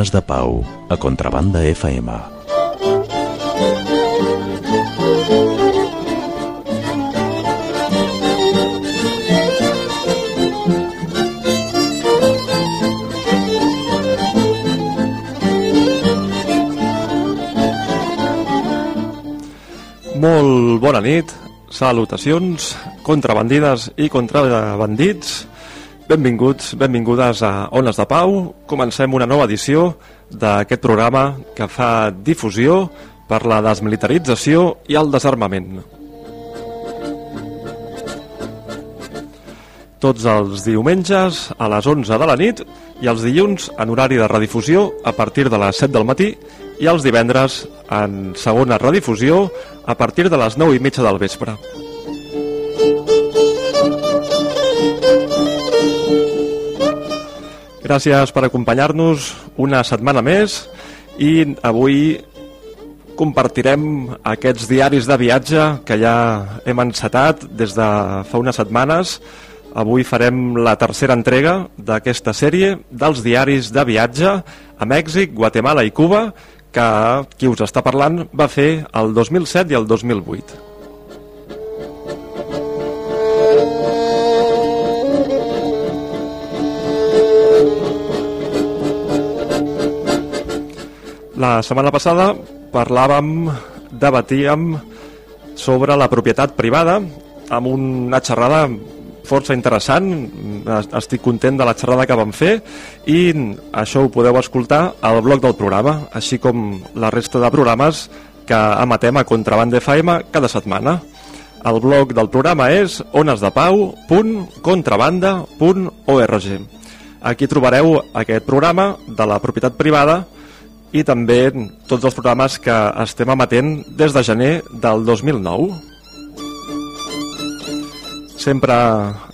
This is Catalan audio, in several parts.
Ones de Pau, a Contrabanda FM. Molt bona nit, salutacions, contrabandides i contrabandits. Benvinguts, benvingudes a Ones de Pau. Comencem una nova edició d'aquest programa que fa difusió per la desmilitarització i el desarmament. Tots els diumenges a les 11 de la nit i els dilluns en horari de redifusió a partir de les 7 del matí i els divendres en segona redifusió a partir de les 9 i mitja del vespre. Gràcies per acompanyar-nos una setmana més i avui compartirem aquests diaris de viatge que ja hem encetat des de fa unes setmanes. Avui farem la tercera entrega d'aquesta sèrie dels diaris de viatge a Mèxic, Guatemala i Cuba que qui us està parlant va fer el 2007 i el 2008. La setmana passada parlàvem, debatíem sobre la propietat privada amb una xerrada força interessant, estic content de la xerrada que vam fer i això ho podeu escoltar al blog del programa, així com la resta de programes que emetem a Contraband FM cada setmana. El blog del programa és onesdepau.contrabanda.org. Aquí trobareu aquest programa de la propietat privada i també tots els programes que estem emetent des de gener del 2009. Sempre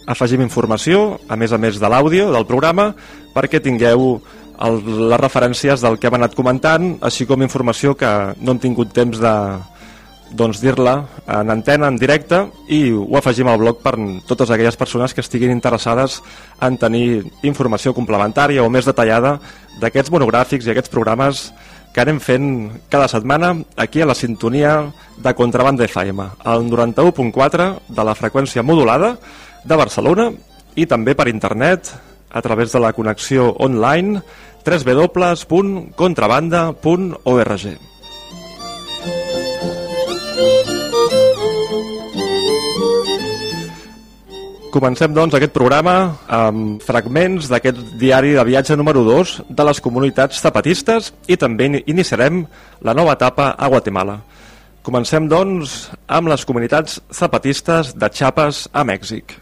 afegim informació, a més a més de l'àudio del programa, perquè tingueu el, les referències del que hem anat comentant, així com informació que no hem tingut temps de doncs, dir-la en antena, en directe, i ho afegim al blog per totes aquelles persones que estiguin interessades en tenir informació complementària o més detallada d'aquests monogràfics i aquests programes que anem fent cada setmana aquí a la sintonia de Contrabanda FM, al 91.4 de la freqüència modulada de Barcelona i també per internet a través de la connexió online www.contrabanda.org. Comencem, doncs, aquest programa amb fragments d'aquest diari de viatge número 2 de les comunitats zapatistes i també iniciarem la nova etapa a Guatemala. Comencem, doncs, amb les comunitats zapatistes de Chiapas a Mèxic.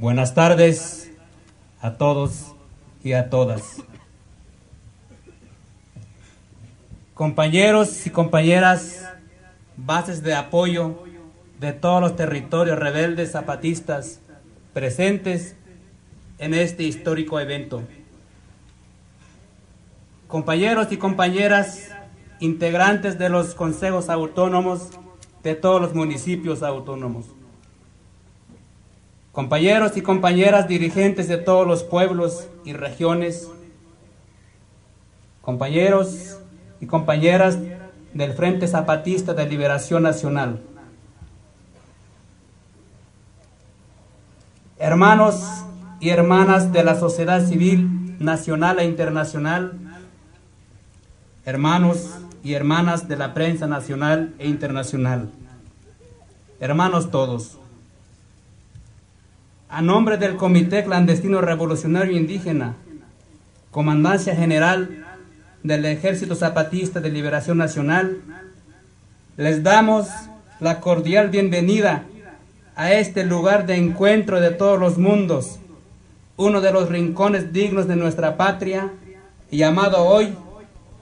Buenas tardes a todos y a todas. Compañeros y compañeras, bases de apoyo de todos los territorios rebeldes zapatistas presentes en este histórico evento. Compañeros y compañeras, integrantes de los consejos autónomos de todos los municipios autónomos compañeros y compañeras dirigentes de todos los pueblos y regiones, compañeros y compañeras del Frente Zapatista de Liberación Nacional, hermanos y hermanas de la sociedad civil nacional e internacional, hermanos y hermanas de la prensa nacional e internacional, hermanos todos. A nombre del Comité Clandestino Revolucionario Indígena, Comandancia General del Ejército Zapatista de Liberación Nacional, les damos la cordial bienvenida a este lugar de encuentro de todos los mundos, uno de los rincones dignos de nuestra patria, llamado hoy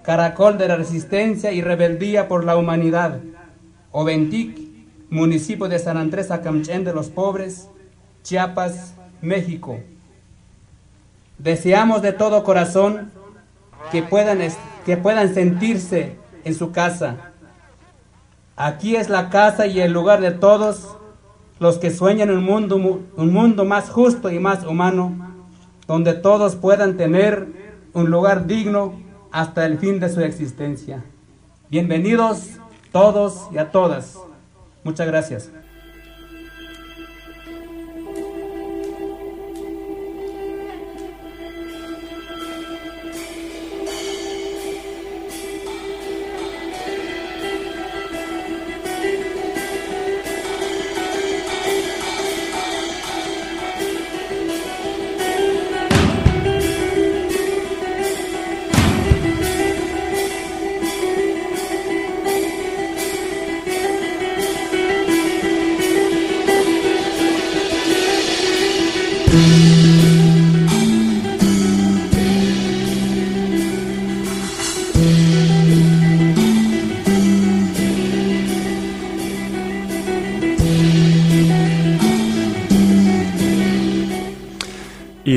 Caracol de la Resistencia y Rebeldía por la Humanidad, Oventic, municipio de San Andrés Acamchén de los Pobres, Chiapas, México. Deseamos de todo corazón que puedan, que puedan sentirse en su casa. Aquí es la casa y el lugar de todos los que sueñan un mundo, un mundo más justo y más humano, donde todos puedan tener un lugar digno hasta el fin de su existencia. Bienvenidos todos y a todas. Muchas gracias.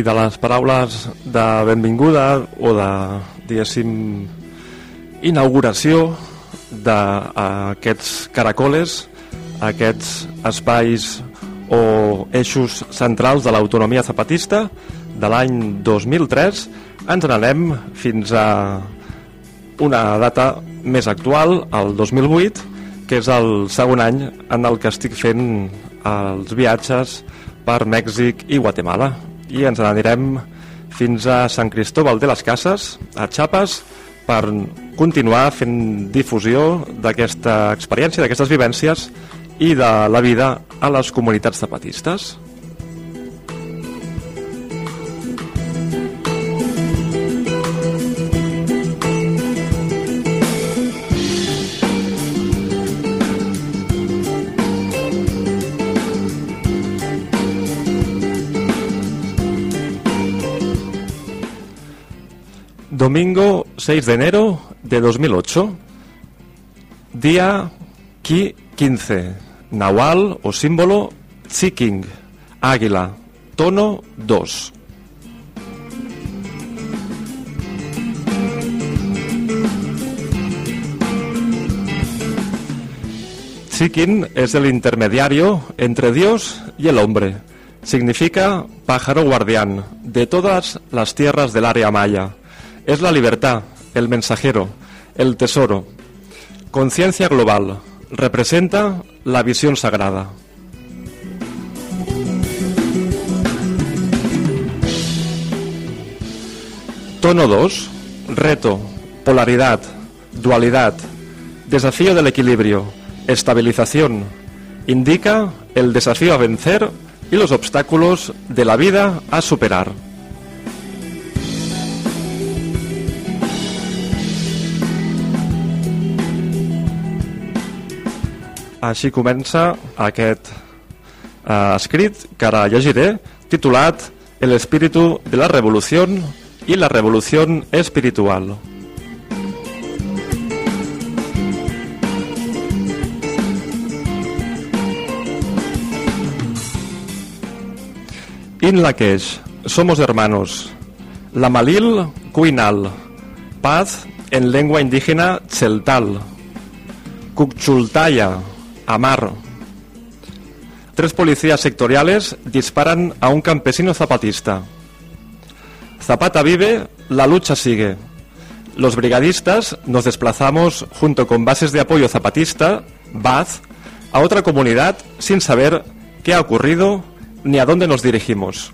De les paraules de benvinguda o de, diguéssim, inauguració d'aquests caracoles, aquests espais o eixos centrals de l'autonomia zapatista de l'any 2003 ens n'anem fins a una data més actual, el 2008, que és el segon any en el que estic fent els viatges per Mèxic i Guatemala. I ens n'anirem fins a Sant Cristóbal de les Cases, a Chiapas, per continuar fent difusió d'aquesta experiència, d'aquestes vivències i de la vida a les comunitats zapatistes. Domingo 6 de enero de 2008, día Ki 15. Nahual o símbolo Tsiking, águila, tono 2. Tsikin es el intermediario entre Dios y el hombre. Significa pájaro guardián de todas las tierras del área maya. Es la libertad, el mensajero, el tesoro. Conciencia global, representa la visión sagrada. Tono 2, reto, polaridad, dualidad, desafío del equilibrio, estabilización, indica el desafío a vencer y los obstáculos de la vida a superar. Així comença aquest eh, escrit que ara llegiré, titulat El espíritu de la revolución y la revolución espiritual. In Lakesh, somos hermanos. La Malil Cuinal, paz en lengua indígena Cheltal. Cuchultaya, Amar. Tres policías sectoriales disparan a un campesino zapatista. Zapata vive, la lucha sigue. Los brigadistas nos desplazamos junto con bases de apoyo zapatista, BAZ, a otra comunidad sin saber qué ha ocurrido ni a dónde nos dirigimos.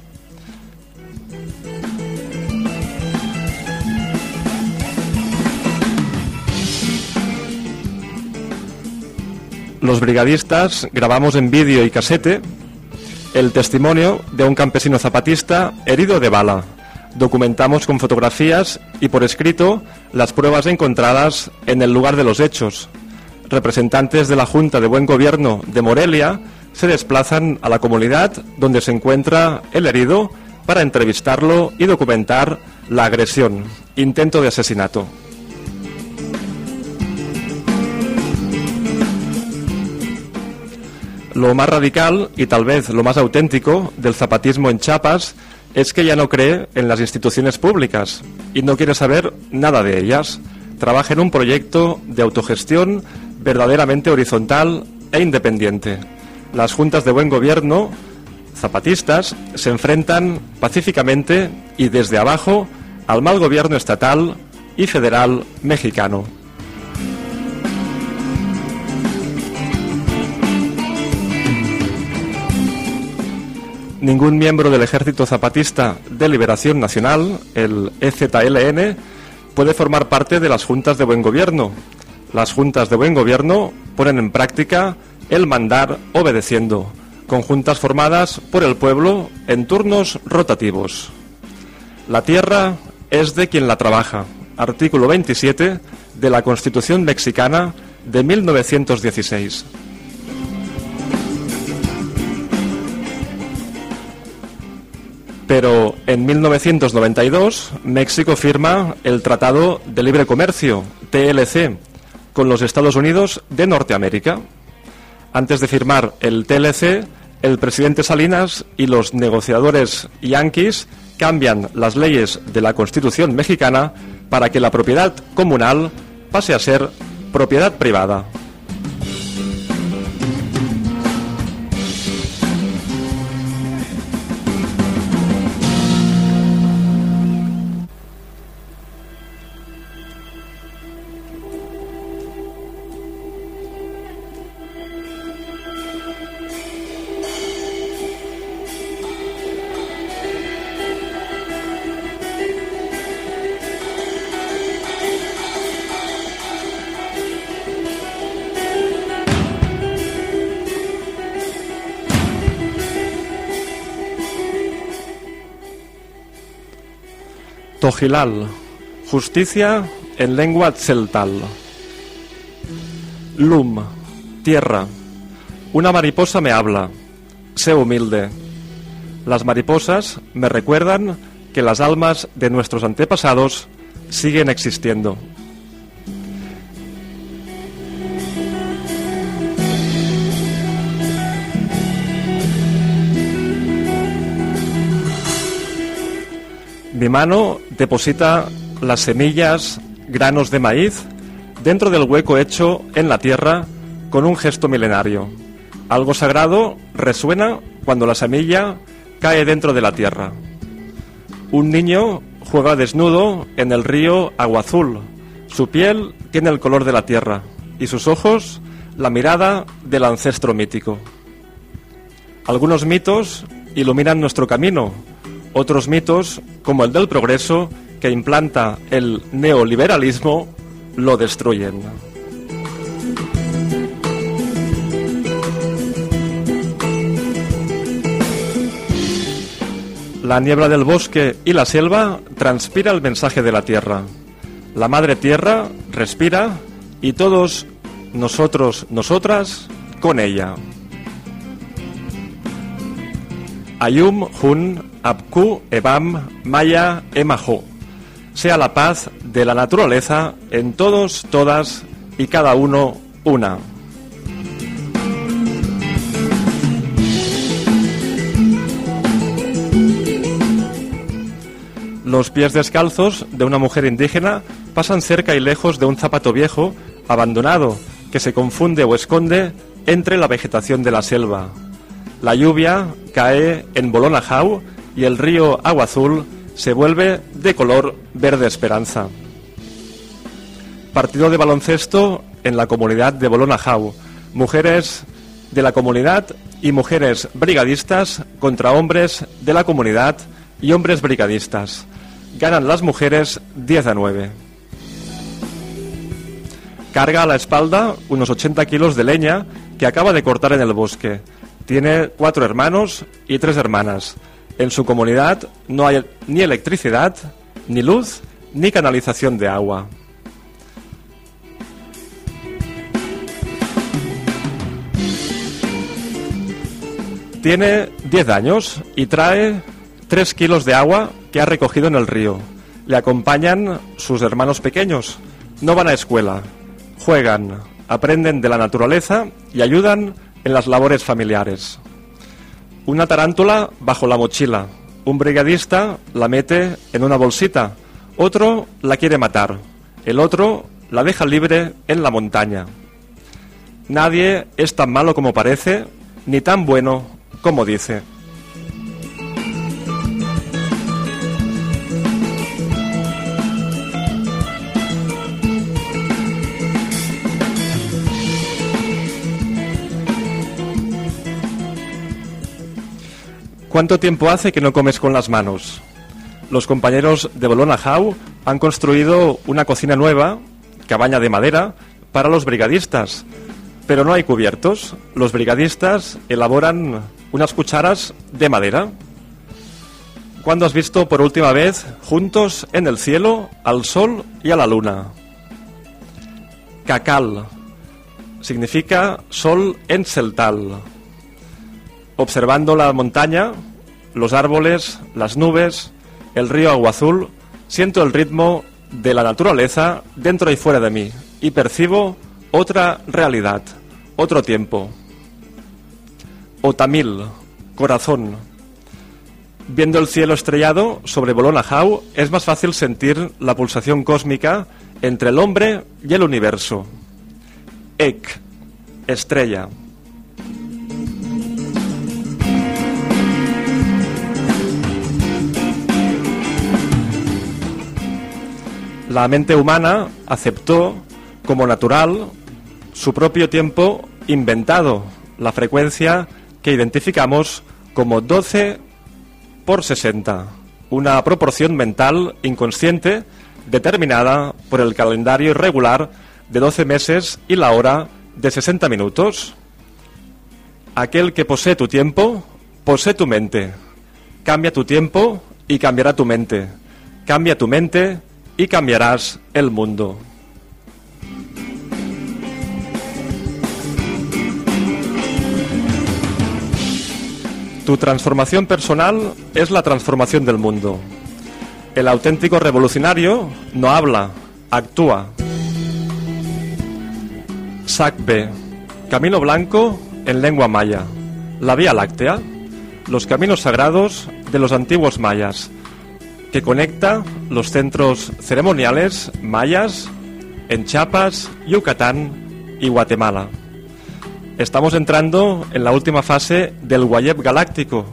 Los brigadistas grabamos en vídeo y casete el testimonio de un campesino zapatista herido de bala. Documentamos con fotografías y por escrito las pruebas encontradas en el lugar de los hechos. Representantes de la Junta de Buen Gobierno de Morelia se desplazan a la comunidad donde se encuentra el herido para entrevistarlo y documentar la agresión, intento de asesinato. Lo más radical y tal vez lo más auténtico del zapatismo en Chiapas es que ya no cree en las instituciones públicas y no quiere saber nada de ellas. Trabaja en un proyecto de autogestión verdaderamente horizontal e independiente. Las juntas de buen gobierno zapatistas se enfrentan pacíficamente y desde abajo al mal gobierno estatal y federal mexicano. Ningún miembro del Ejército Zapatista de Liberación Nacional, el EZLN, puede formar parte de las juntas de buen gobierno. Las juntas de buen gobierno ponen en práctica el mandar obedeciendo, con juntas formadas por el pueblo en turnos rotativos. La tierra es de quien la trabaja. Artículo 27 de la Constitución mexicana de 1916. Pero en 1992 México firma el Tratado de Libre Comercio, TLC, con los Estados Unidos de Norteamérica. Antes de firmar el TLC, el presidente Salinas y los negociadores yanquis cambian las leyes de la Constitución mexicana para que la propiedad comunal pase a ser propiedad privada. Tojilal, justicia en lengua celtal. Lum, tierra. Una mariposa me habla. Sé humilde. Las mariposas me recuerdan que las almas de nuestros antepasados siguen existiendo. Mi mano deposita las semillas, granos de maíz, dentro del hueco hecho en la tierra con un gesto milenario. Algo sagrado resuena cuando la semilla cae dentro de la tierra. Un niño juega desnudo en el río Agua Azul. Su piel tiene el color de la tierra y sus ojos la mirada del ancestro mítico. Algunos mitos iluminan nuestro camino, otros mitos, como el del progreso, que implanta el neoliberalismo, lo destruyen. La niebla del bosque y la selva transpira el mensaje de la tierra. La madre tierra respira y todos nosotros, nosotras, con ella. Ayum Hun Abku Ebam Maya Emaho. Sea la paz de la naturaleza en todos, todas y cada uno una. Los pies descalzos de una mujer indígena pasan cerca y lejos de un zapato viejo, abandonado, que se confunde o esconde entre la vegetación de la selva. La lluvia cae en Bolonajau y el río Agua Azul se vuelve de color verde esperanza. Partido de baloncesto en la comunidad de Bolonajau. Mujeres de la comunidad y mujeres brigadistas contra hombres de la comunidad y hombres brigadistas. Ganan las mujeres 10 a 9. Carga a la espalda unos 80 kilos de leña que acaba de cortar en el bosque. Tiene cuatro hermanos y tres hermanas. En su comunidad no hay ni electricidad, ni luz, ni canalización de agua. Tiene 10 años y trae 3 kilos de agua que ha recogido en el río. Le acompañan sus hermanos pequeños. No van a escuela, juegan, aprenden de la naturaleza y ayudan en las labores familiares. Una tarántula bajo la mochila, Un brigadista la mete en una bolsita, otro la quiere matar, el otro la deja libre en la montaña. Nadie es tan malo como parece, ni tan bueno como dice. ¿Cuánto tiempo hace que no comes con las manos? Los compañeros de Bolona How han construido una cocina nueva, cabaña de madera, para los brigadistas. Pero no hay cubiertos. Los brigadistas elaboran unas cucharas de madera. ¿Cuándo has visto por última vez juntos en el cielo al sol y a la luna? Cacal significa sol en celtal observando la montaña, los árboles, las nubes, el río Agua Azul, siento el ritmo de la naturaleza dentro y fuera de mí y percibo otra realidad, otro tiempo. Otamil, corazón. Viendo el cielo estrellado sobre Bolona Jau, es más fácil sentir la pulsación cósmica entre el hombre y el universo. Ek, estrella. La mente humana aceptó como natural su propio tiempo inventado, la frecuencia que identificamos como 12 por 60, una proporción mental inconsciente determinada por el calendario irregular de 12 meses y la hora de 60 minutos. Aquel que posee tu tiempo, posee tu mente. Cambia tu tiempo y cambiará tu mente. Cambia tu mente y cambiarás el mundo. Tu transformación personal es la transformación del mundo. El auténtico revolucionario no habla, actúa. SACB, Camino Blanco en lengua maya. La Vía Láctea, los caminos sagrados de los antiguos mayas que conecta los centros ceremoniales mayas en Chiapas, Yucatán y Guatemala. Estamos entrando en la última fase del Guayep Galáctico.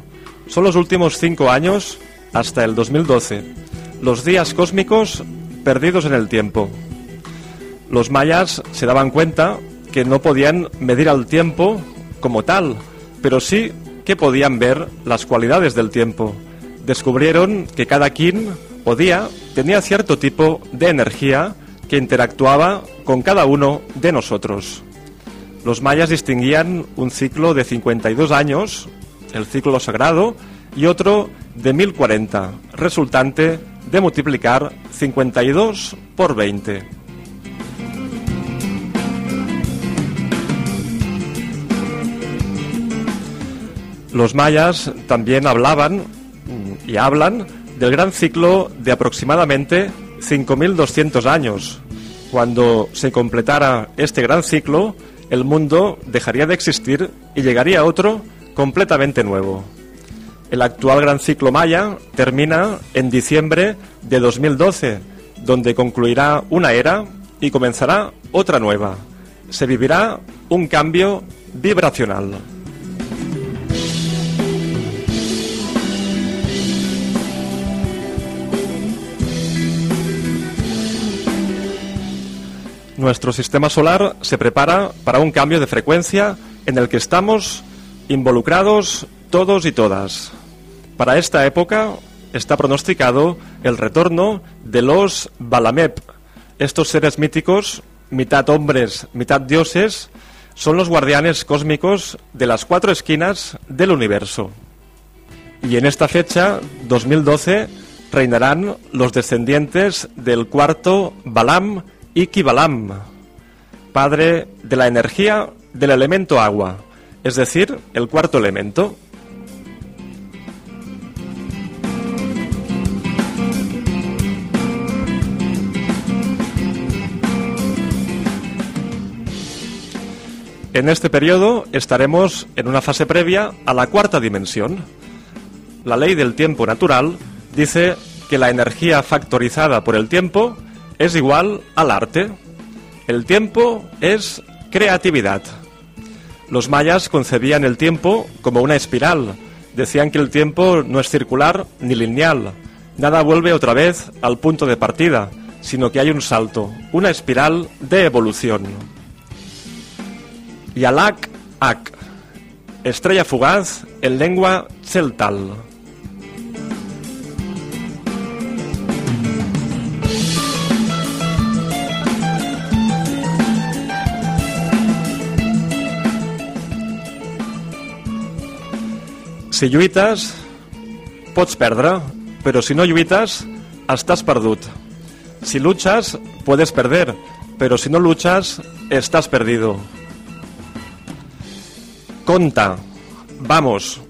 Son los últimos cinco años hasta el 2012. Los días cósmicos perdidos en el tiempo. Los mayas se daban cuenta que no podían medir al tiempo como tal, pero sí que podían ver las cualidades del tiempo descubrieron que cada kin o día tenía cierto tipo de energía que interactuaba con cada uno de nosotros. Los mayas distinguían un ciclo de 52 años, el ciclo sagrado, y otro de 1040, resultante de multiplicar 52 por 20. Los mayas también hablaban y hablan del gran ciclo de aproximadamente 5.200 años. Cuando se completara este gran ciclo, el mundo dejaría de existir y llegaría otro completamente nuevo. El actual gran ciclo maya termina en diciembre de 2012, donde concluirá una era y comenzará otra nueva. Se vivirá un cambio vibracional. Nuestro sistema solar se prepara para un cambio de frecuencia en el que estamos involucrados todos y todas. Para esta época está pronosticado el retorno de los Balamep. Estos seres míticos, mitad hombres, mitad dioses, son los guardianes cósmicos de las cuatro esquinas del universo. Y en esta fecha, 2012, reinarán los descendientes del cuarto Balam Ikibalam, padre de la energía del elemento agua, es decir, el cuarto elemento. En este periodo estaremos en una fase previa a la cuarta dimensión. la ley del tiempo natural dice que la energía factorizada por el tiempo es igual al arte. El tiempo es creatividad. Los mayas concebían el tiempo como una espiral. Decían que el tiempo no es circular ni lineal. Nada vuelve otra vez al punto de partida, sino que hay un salto, una espiral de evolución. Yalak Ak, estrella fugaz en lengua celtal. Si lluites, pots perdre, però si no lluites, estàs perdut. Si luchas, puedes perder, pero si no luchas, estás perdido. Conta, vamos.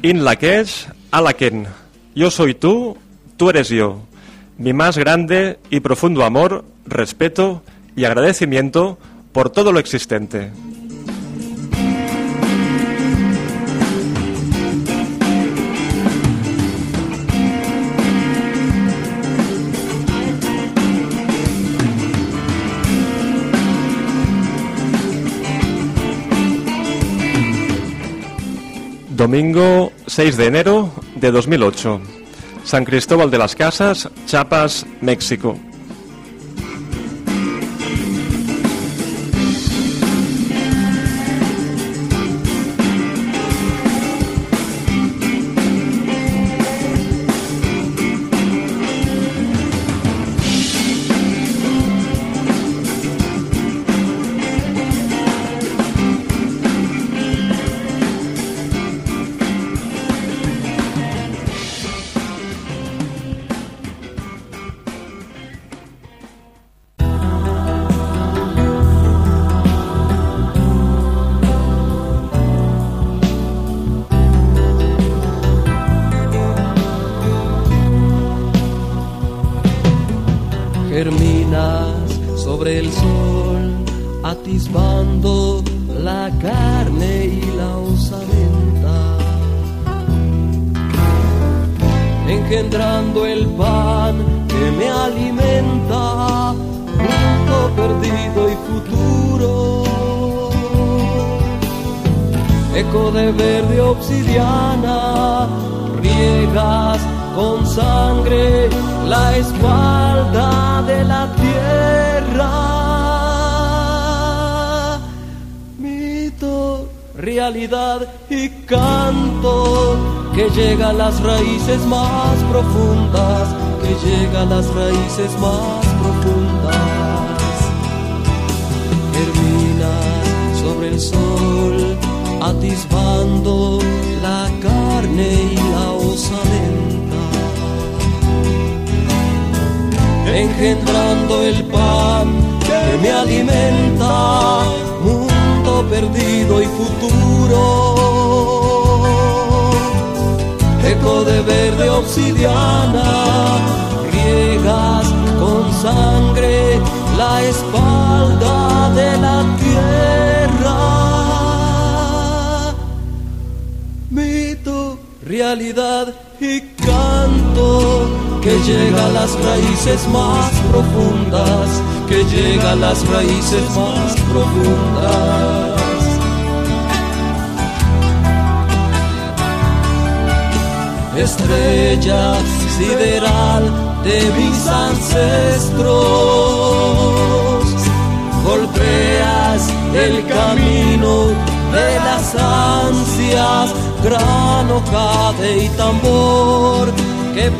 In Lakesh, Alaken. Yo soy tú, tú eres yo. Mi más grande y profundo amor, respeto y agradecimiento por todo lo existente. Domingo 6 de enero de 2008. San Cristóbal de las Casas, Chiapas, México.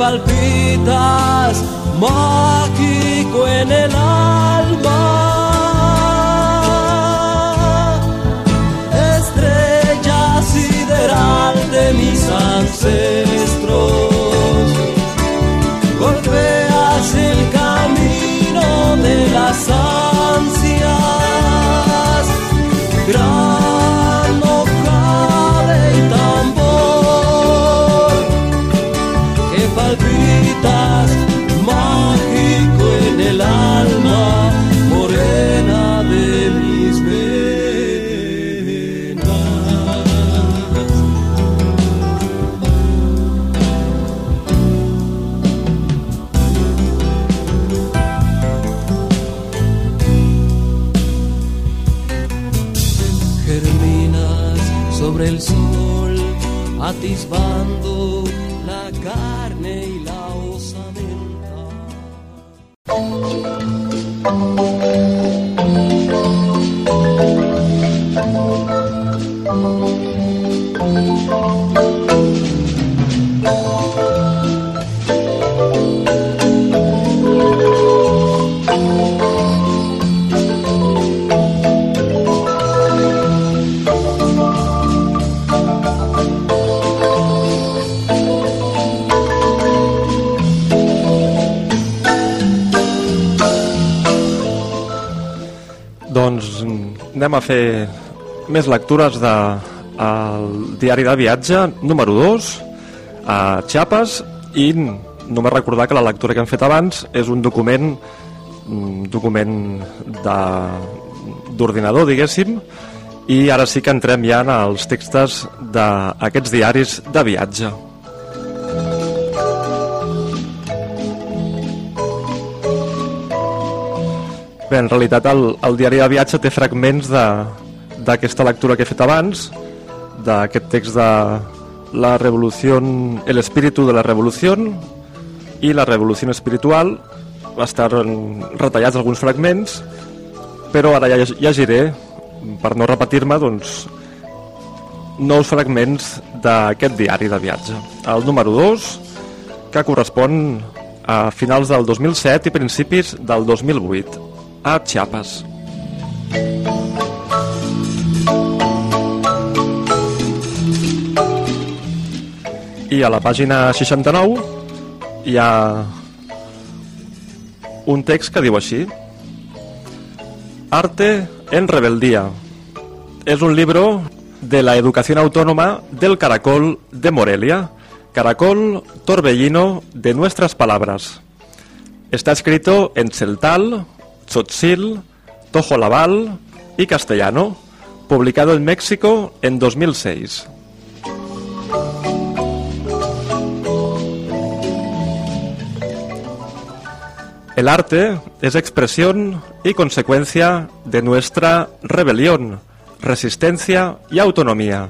Que fer més lectures de el diari de viatge número 2 a Chiapas i només recordar que la lectura que hem fet abans és un document un document d'ordinador, diguéssim, i ara sí que entrem ja en els textos d'aquests diaris de viatge. Bé, en realitat el, el diari de viatge té fragments d'aquesta lectura que he fet abans, d'aquest text de la revolució, el espíritu de la revolució i la revolució espiritual, estan retallats alguns fragments, però ara ja llegiré, per no repetir-me, doncs, nous fragments d'aquest diari de viatge. El número 2, que correspon a finals del 2007 i principis del 2008, a Chiapas. I a la pàgina 69 hi ha un text que diu així Arte en rebeldía. Es un libro de la educación autónoma del Caracol de Morelia, Caracol torbellino de nuestras palabras. Está escrito en celtal, tzotzil, tojolabal y castellano, publicado en México en 2006. El arte es expresión y consecuencia de nuestra rebelión, resistencia y autonomía,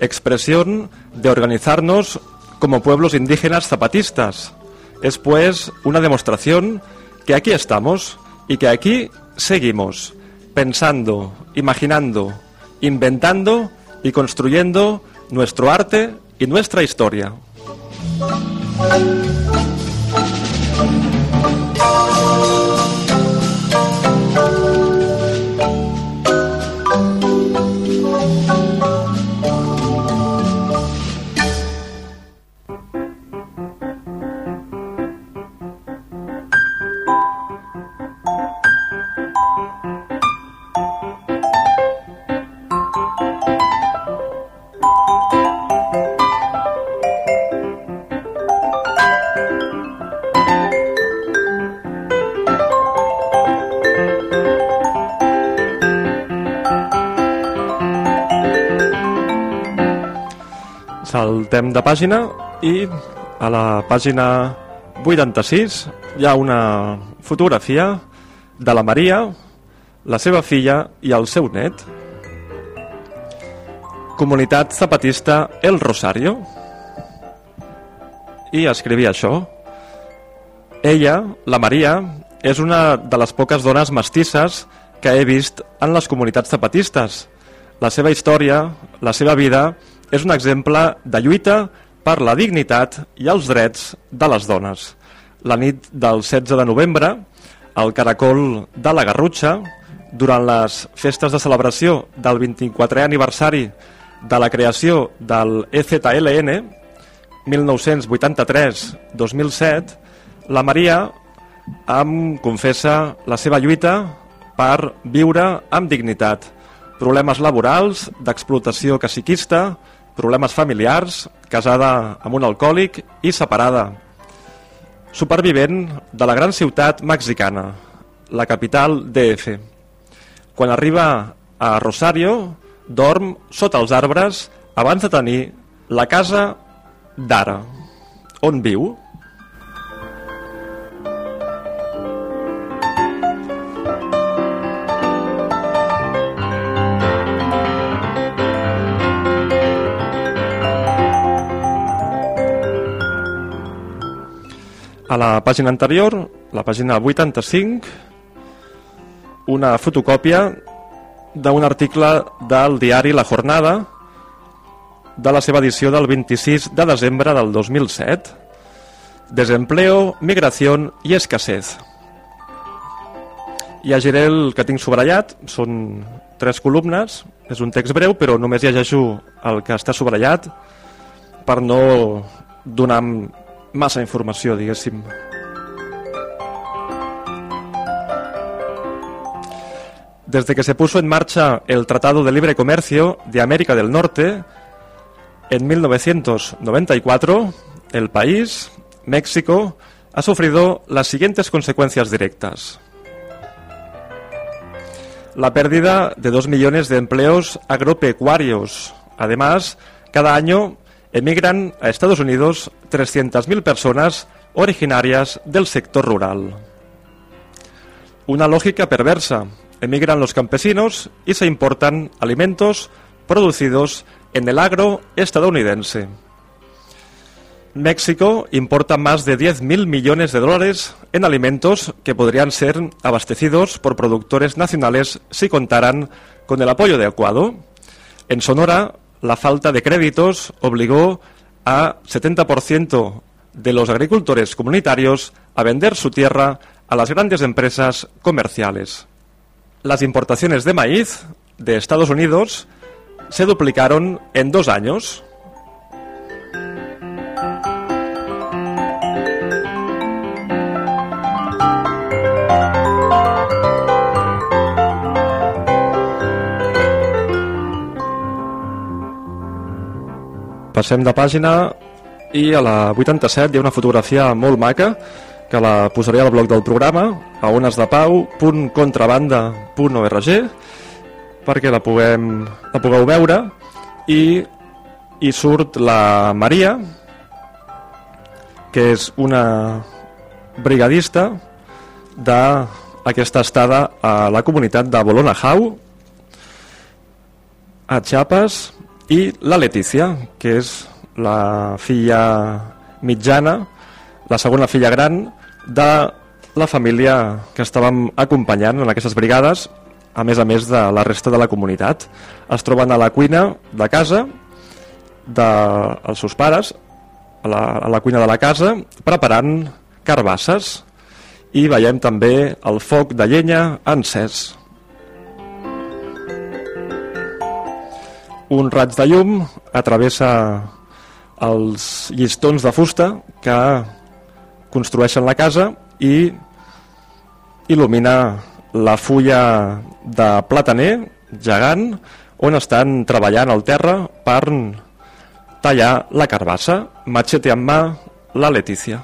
expresión de organizarnos como pueblos indígenas zapatistas. Es pues una demostración que aquí estamos y que aquí seguimos, pensando, imaginando, inventando y construyendo nuestro arte y nuestra historia. Saltem de pàgina i a la pàgina 86 hi ha una fotografia de la Maria, la seva filla i el seu net. Comunitat Zapatista El Rosario. I escrivia això. Ella, la Maria, és una de les poques dones mestisses que he vist en les comunitats zapatistes. La seva història, la seva vida, és un exemple de lluita per la dignitat i els drets de les dones. La nit del 16 de novembre, al Caracol de la Garrutxa, durant les festes de celebració del 24è aniversari de la creació del EZLN, 1983-2007, la Maria em confessa la seva lluita per viure amb dignitat. Problemes laborals, d'explotació caciquista, problemes familiars, casada amb un alcohòlic i separada. Supervivent de la gran ciutat mexicana, la capital DF. Quan arriba a Rosario, dorm sota els arbres abans de tenir la casa d'ara. On viu? La pàgina anterior, la pàgina 85, una fotocòpia d'un article del diari La Jornada de la seva edició del 26 de desembre del 2007. Desempleo, migració i escasez. Llegiré el que tinc sobrellat, són tres columnes, és un text breu, però només llegeixo el que està sobrellat per no donar massa informació, diguéssim. Desde que se puso en marcha el Tratado de Libre Comercio de América del Norte, en 1994, el país, México, ha sufrido las siguientes consecuencias directas. La pérdida de dos millones de empleos agropecuarios. Además, cada año emigran a Estados Unidos 300.000 personas originarias del sector rural. Una lógica perversa. Emigran los campesinos y se importan alimentos producidos en el agro estadounidense. México importa más de 10.000 millones de dólares en alimentos que podrían ser abastecidos por productores nacionales si contaran con el apoyo adecuado. En Sonora, la falta de créditos obligó a 70% de los agricultores comunitarios a vender su tierra a las grandes empresas comerciales. Las importaciones de maíz de Estados Unidos se duplicaron en dos años. Passem de pàgina i a la 87 hi ha una fotografia molt maca que la posaré al blog del programa a onesdepau.contrabanda.org perquè la, puguem, la pugueu veure. I hi surt la Maria que és una brigadista d'aquesta estada a la comunitat de Bolona Jau a Chiapas i la Letícia, que és la filla mitjana, la segona filla gran de la família que estàvem acompanyant en aquestes brigades, a més a més de la resta de la comunitat. Es troben a la cuina de casa dels de seus pares, a la, a la cuina de la casa, preparant carbasses i veiem també el foc de llenya encès. Un raig de llum atravessa els llistons de fusta que construeixen la casa i il·lumina la fulla de plataner gegant on estan treballant al terra per tallar la carbassa, machete en mà, la Letícia.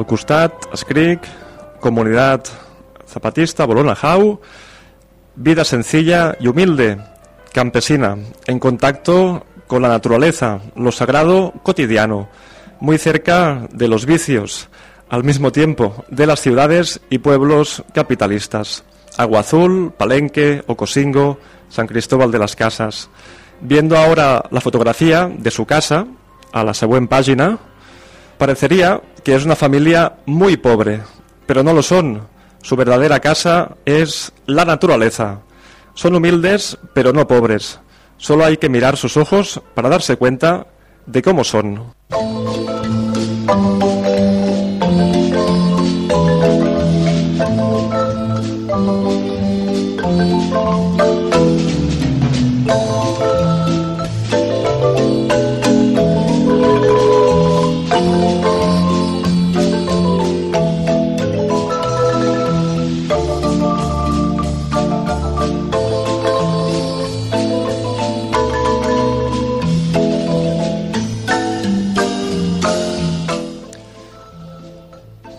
Al costat escric Comunidad Zapatista, Bolona Jau, vida sencilla y humilde, campesina, en contacto con la naturaleza, lo sagrado cotidiano, muy cerca de los vicios, al mismo tiempo de las ciudades y pueblos capitalistas. Agua Azul, Palenque, Ocosingo, San Cristóbal de las Casas. Viendo ahora la fotografía de su casa, a la segunda página, parecería que es una familia muy pobre, pero no lo son. Su verdadera casa es la naturaleza. Son humildes, pero no pobres. Solo hay que mirar sus ojos para darse cuenta de cómo son.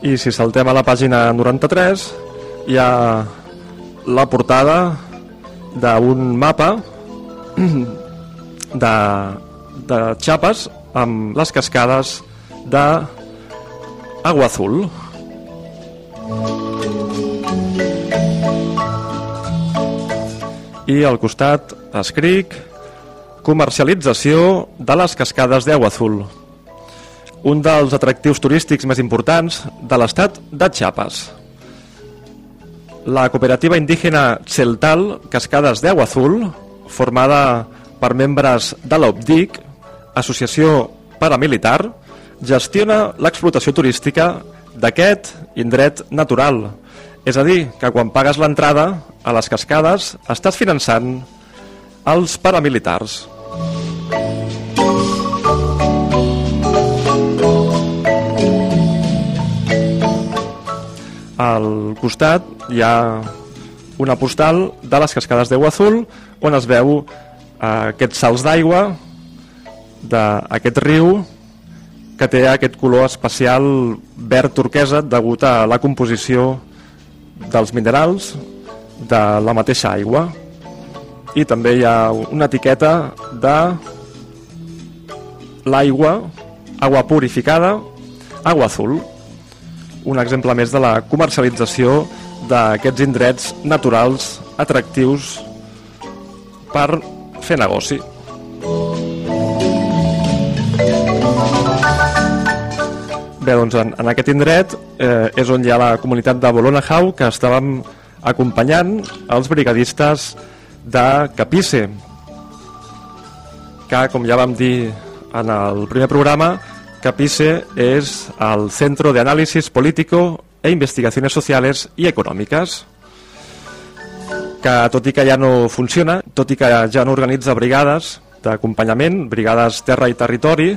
i si saltem a la pàgina 93 hi ha la portada d'un mapa de, de xapes amb les cascades de Agua Azul. I al costat escric comercialització de les cascades d'Agua Azul un dels atractius turístics més importants de l'estat de Chiapas. La cooperativa indígena Celtal Cascades d'Aigua Azul, formada per membres de l'OBDIC, associació paramilitar, gestiona l'explotació turística d'aquest indret natural. És a dir, que quan pagues l'entrada a les cascades estàs finançant els paramilitars. Al costat hi ha una postal de les cascades d'Eu Azul on es veu eh, aquests salts d'aigua d'aquest riu que té aquest color especial verd turquesa degut a la composició dels minerals de la mateixa aigua. I també hi ha una etiqueta de l'aigua, aigua purificada, aigua azul un exemple més de la comercialització d'aquests indrets naturals atractius per fer negoci. Bé, doncs en, en aquest indret eh, és on hi ha la comunitat de Bolonahau que estàvem acompanyant els brigadistes de Capice que, com ja vam dir en el primer programa, Capice és el Centro de Análisis Político e Investigaciones Sociales i Econòmiques que tot i que ja no funciona, tot i que ja no organitza brigades d'acompanyament, brigades terra i territori,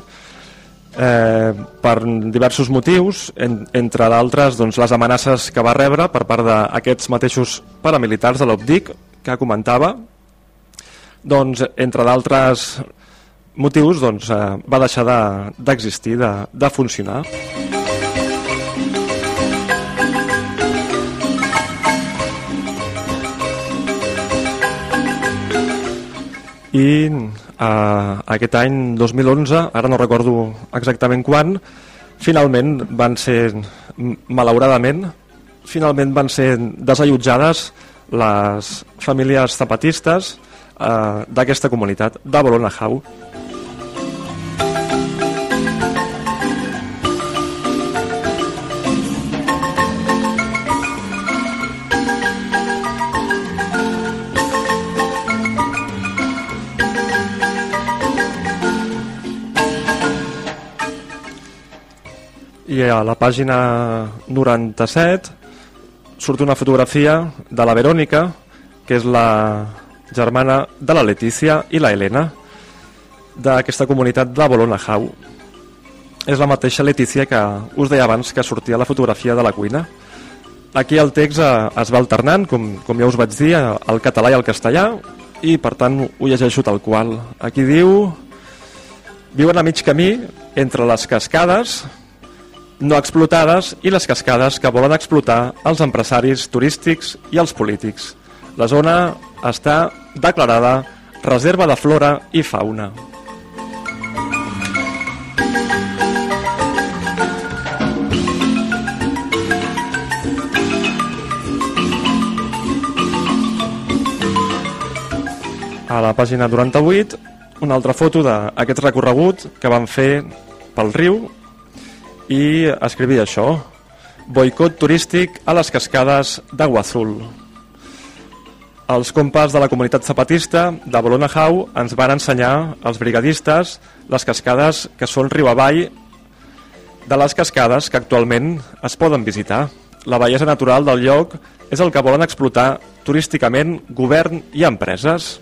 eh, per diversos motius, en, entre d'altres doncs, les amenaces que va rebre per part d'aquests mateixos paramilitars de l'OPDIC que comentava, doncs, entre d'altres motius doncs, eh, va deixar d'existir, de, de, de funcionar. i eh, aquest any 2011, ara no recordo exactament quan, finalment van ser, malauradament, finalment van ser desallotjades les famílies zapatistes eh, d'aquesta comunitat, de Bolonahau. I a la pàgina 97 surt una fotografia de la Verònica, que és la germana de la Letícia i la Helena, d'aquesta comunitat de Bolonahau. És la mateixa Letícia que us deia abans que sortia la fotografia de la cuina. Aquí el text eh, es va alternant, com, com ja us vaig dir, el català i el castellà, i per tant ho llegeixo tal qual. Aquí diu... Viuen a mig camí entre les cascades, no explotades i les cascades que volen explotar els empresaris turístics i els polítics. La zona està declarada reserva de flora i fauna. A la pàgina 98, una altra foto d'aquest recorregut que van fer pel riu i escrivia això boicot turístic a les cascades d'Agua Azul els compas de la comunitat zapatista de Bolonahau ens van ensenyar els brigadistes les cascades que són riu avall de les cascades que actualment es poden visitar. La bellesa natural del lloc és el que volen explotar turísticament govern i empreses.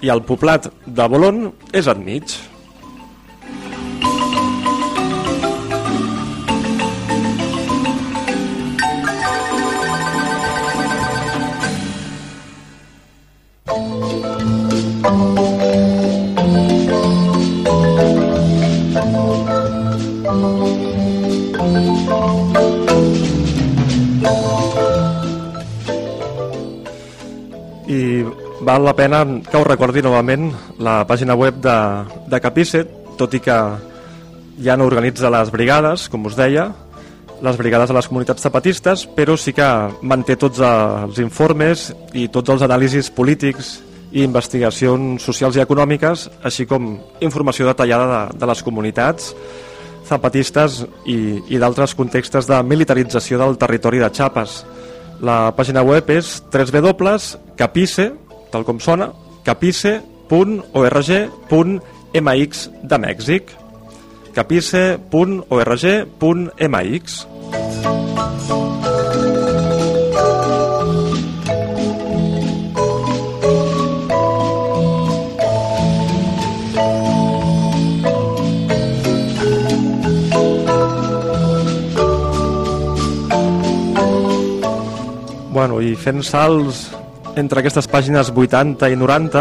I el poblat de Bolon és enmig. I val la pena que us recordi novament la pàgina web de, de Capice, tot i que ja no organitza les brigades, com us deia, les brigades de les comunitats zapatistes, però sí que manté tots els informes i tots els anàlisis polítics i investigacions socials i econòmiques, així com informació detallada de, de les comunitats zapatistes i, i d'altres contextes de militarització del territori de Chiapas. La pàgina web és www.capice, tal com sona, capice.org.mx de Mèxic capice.org.mx Bueno, i fent salts entre aquestes pàgines 80 i 90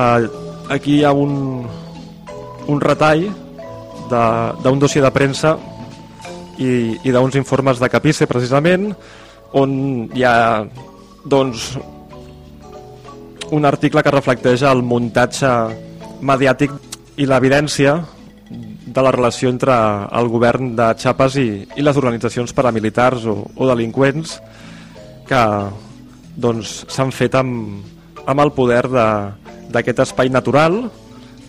eh, aquí hi ha un, un retall d'un dossier de premsa i, i d'uns informes de Capice precisament on hi ha doncs un article que reflecteix el muntatge mediàtic i l'evidència de la relació entre el govern de Chiapas i, i les organitzacions paramilitars o, o delinqüents que doncs s'han fet amb, amb el poder d'aquest espai natural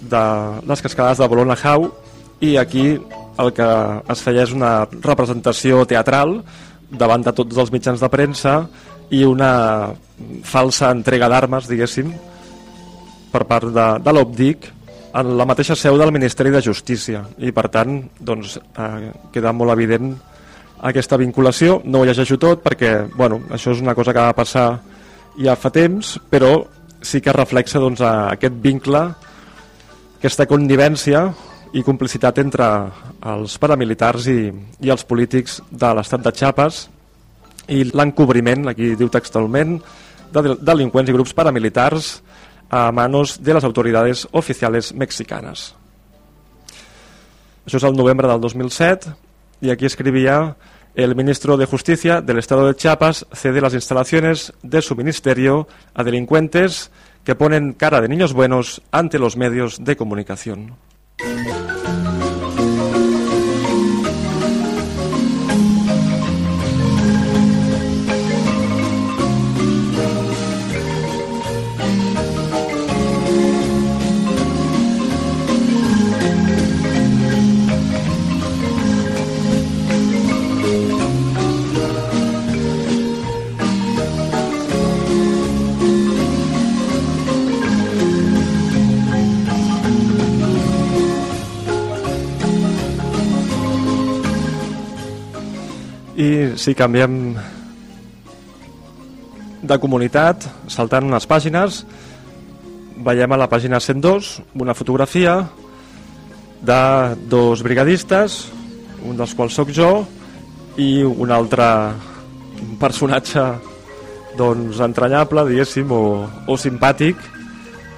de les cascades de Bolona Jau i aquí el que es feia és una representació teatral davant de tots els mitjans de premsa i una falsa entrega d'armes, diguéssim, per part de, de l'Opdic en la mateixa seu del Ministeri de Justícia. I per tant doncs, eh, queda molt evident aquesta vinculació, no ho llegeixo tot perquè bueno, això és una cosa que va passar ja fa temps, però sí que reflexa doncs, aquest vincle, aquesta connivència i complicitat entre els paramilitars i, i els polítics de l'estat de Chiapas i l'encobriment, aquí diu textualment, de delinqüents i grups paramilitars a manos de les autoritats oficials mexicanes. Això és el novembre del 2007 y aquí escribía el ministro de Justicia del Estado de Chiapas cede las instalaciones de su ministerio a delincuentes que ponen cara de niños buenos ante los medios de comunicación. I si canviem de comunitat, saltant unes pàgines, veiem a la pàgina 102 una fotografia de dos brigadistes, un dels quals sóc jo, i un altre personatge doncs, entranyable, diguéssim, o, o simpàtic,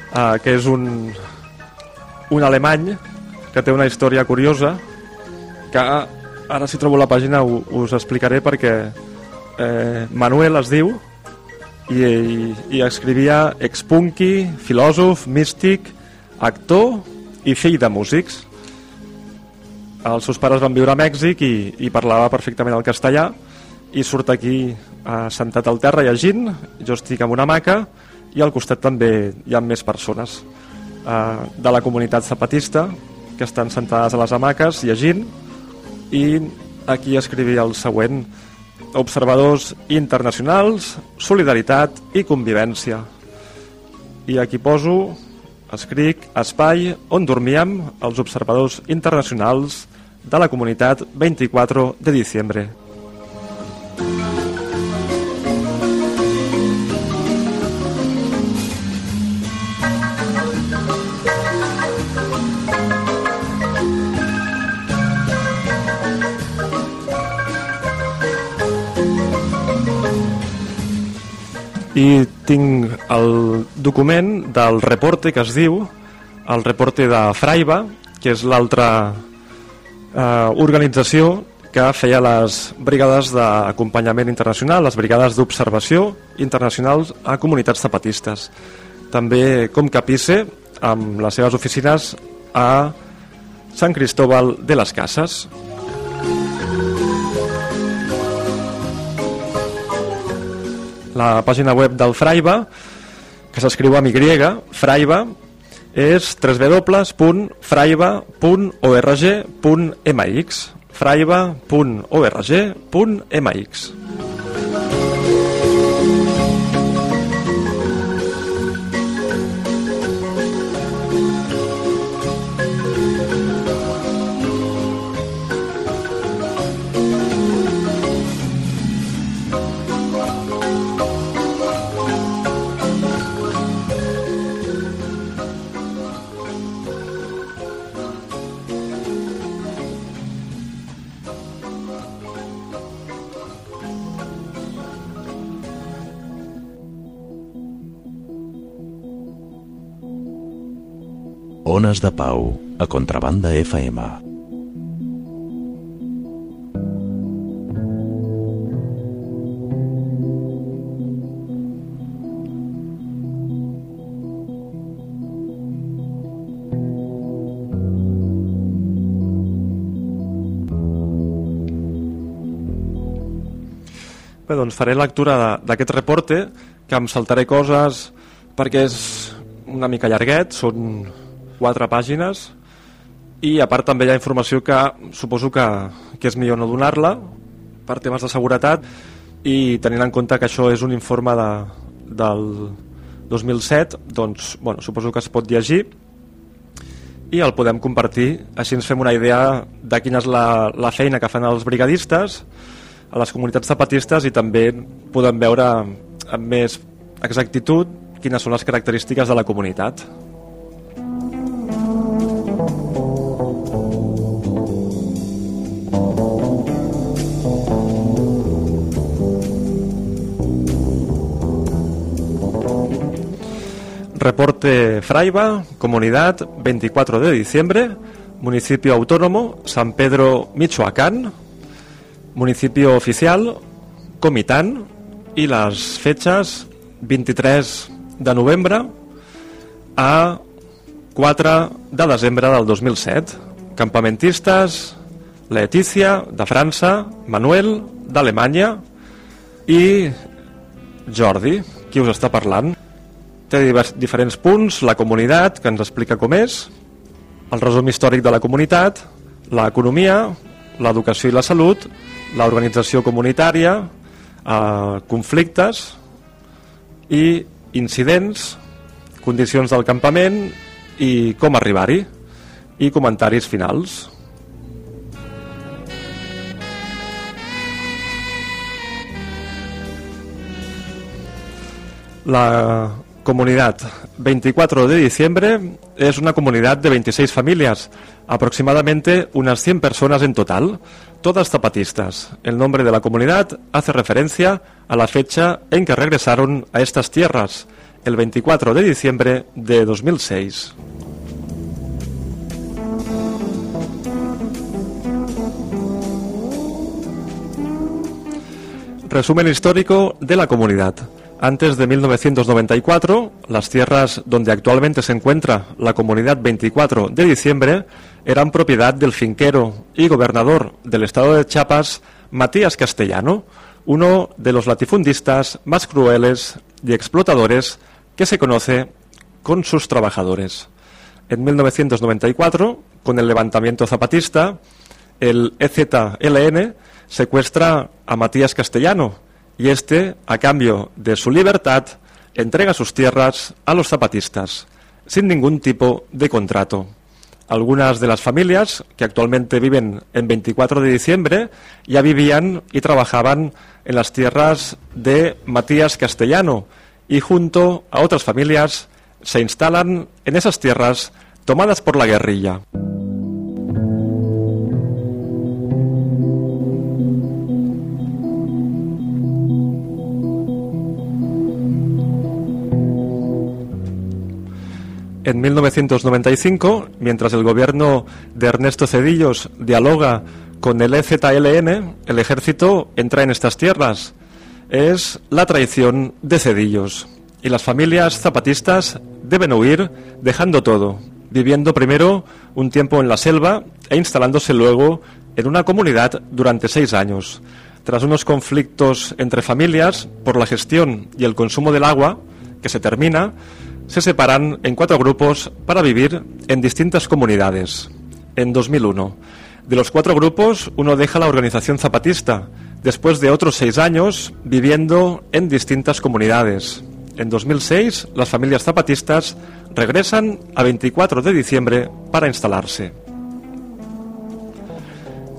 eh, que és un, un alemany que té una història curiosa, que Ara si trobo la pàgina us explicaré perquè eh, Manuel es diu i, i, i escrivia expunky, filòsof, místic, actor i fill de músics. Els seus pares van viure a Mèxic i, i parlava perfectament el castellà i surt aquí eh, sentat al terra llegint, jo estic en una maca i al costat també hi ha més persones eh, de la comunitat zapatista que estan sentades a les hamaques llegint i aquí escrivia el següent observadors internacionals, solidaritat i convivència. I aquí poso, escric, espai on dormíem els observadors internacionals de la comunitat 24 de diciembre. I tinc el document del reporte que es diu el reporte de Fraiba que és l'altra eh, organització que feia les brigades d'acompanyament internacional, les brigades d'observació internacionals a comunitats zapatistes. També com Capice, amb les seves oficines a Sant Cristóbal de les Cases. La pàgina web del Fraiba, que s'escriu amb Y, fraiva, és www.fraiva.org.mx fraiva.org.mx Ones de Pau, a Contrabanda FM. Bé, doncs faré lectura d'aquest reporte, que em saltaré coses perquè és una mica llarguet, són quatre pàgines, i a part també hi ha informació que suposo que, que és millor no donar-la per temes de seguretat i tenint en compte que això és un informe de, del 2007 doncs bueno, suposo que es pot llegir i el podem compartir així ens fem una idea de quina és la, la feina que fan els brigadistes a les comunitats zapatistes i també podem veure amb més exactitud quines són les característiques de la comunitat. Reporte Fraiba, Comunidad, 24 de diciembre, Municipio Autónomo, San Pedro, Michoacán, Municipio Oficial, Comitán, y las fechas 23 de novembre a 4 de desembre del 2007. Campamentistes, Letícia, de França, Manuel, d'Alemanya i Jordi, qui us està parlant. Té divers, diferents punts, la comunitat, que ens explica com és, el resum històric de la comunitat, l'economia, l'educació i la salut, l'organització comunitària, eh, conflictes i incidents, condicions del campament i com arribar-hi, i comentaris finals. La comunidad 24 de diciembre es una comunidad de 26 familias, aproximadamente unas 100 personas en total, todas zapatistas. El nombre de la comunidad hace referencia a la fecha en que regresaron a estas tierras, el 24 de diciembre de 2006. Resumen histórico de la comunidad. Antes de 1994, las tierras donde actualmente se encuentra la comunidad 24 de diciembre eran propiedad del finquero y gobernador del estado de Chiapas, Matías Castellano, uno de los latifundistas más crueles y explotadores que se conoce con sus trabajadores. En 1994, con el levantamiento zapatista, el EZLN secuestra a Matías Castellano, y este, a cambio de su libertad, entrega sus tierras a los zapatistas, sin ningún tipo de contrato. Algunas de las familias que actualmente viven en 24 de diciembre ya vivían y trabajaban en las tierras de Matías Castellano y junto a otras familias se instalan en esas tierras tomadas por la guerrilla. En 1995, mientras el gobierno de Ernesto Cedillos dialoga con el EZLN, el ejército entra en estas tierras. Es la traición de Cedillos. Y las familias zapatistas deben huir dejando todo, viviendo primero un tiempo en la selva e instalándose luego en una comunidad durante seis años. Tras unos conflictos entre familias por la gestión y el consumo del agua, que se termina, se separan en cuatro grupos para vivir en distintas comunidades. En 2001. De los cuatro grupos, uno deja la organización zapatista, después de otros seis años viviendo en distintas comunidades. En 2006, las familias zapatistas regresan a 24 de diciembre para instalarse.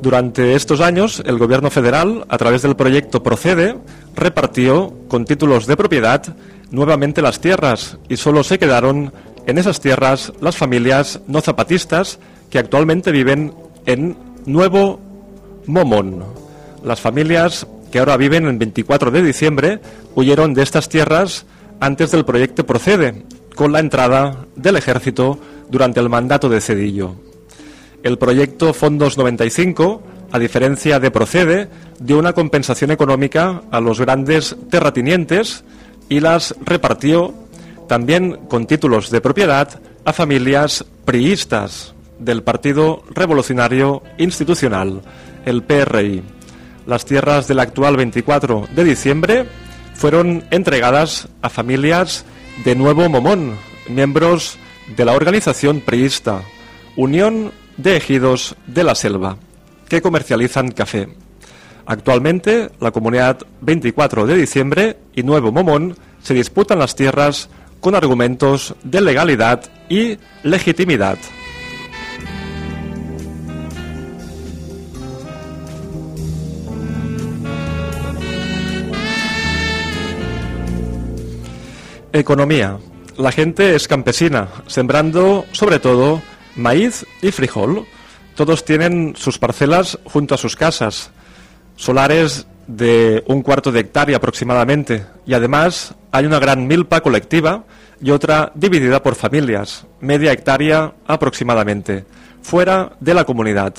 Durante estos años, el gobierno federal, a través del proyecto Procede, repartió con títulos de propiedad nuevamente las tierras y solo se quedaron en esas tierras las familias no zapatistas que actualmente viven en Nuevo Momón. Las familias que ahora viven en 24 de diciembre huyeron de estas tierras antes del proyecto Procede, con la entrada del ejército durante el mandato de Cedillo. El proyecto Fondos 95, a diferencia de Procede, dio una compensación económica a los grandes terratinientes y las repartió también con títulos de propiedad a familias priistas del Partido Revolucionario Institucional, el PRI. Las tierras del actual 24 de diciembre fueron entregadas a familias de Nuevo Momón, miembros de la organización priista, Unión de ejidos de la selva que comercializan café. Actualmente, la comunidad 24 de diciembre y Nuevo Momón se disputan las tierras con argumentos de legalidad y legitimidad. Economía. La gente es campesina, sembrando sobre todo maíz y frijol. Todos tienen sus parcelas junto a sus casas, solares de un cuarto de hectárea aproximadamente, y además hay una gran milpa colectiva y otra dividida por familias, media hectárea aproximadamente, fuera de la comunidad.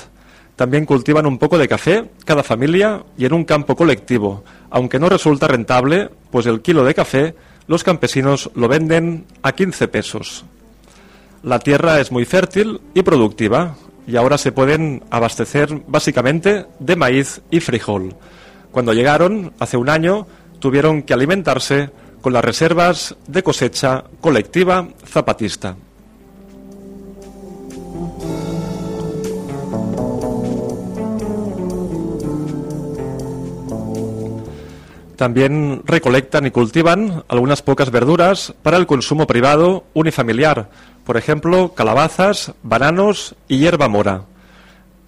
También cultivan un poco de café cada familia y en un campo colectivo, aunque no resulta rentable, pues el kilo de café los campesinos lo venden a 15 pesos. La tierra es muy fértil y productiva y ahora se pueden abastecer básicamente de maíz y frijol. Cuando llegaron, hace un año, tuvieron que alimentarse con las reservas de cosecha colectiva zapatista. También recolectan y cultivan algunas pocas verduras para el consumo privado unifamiliar, por ejemplo, calabazas, bananos y hierba mora.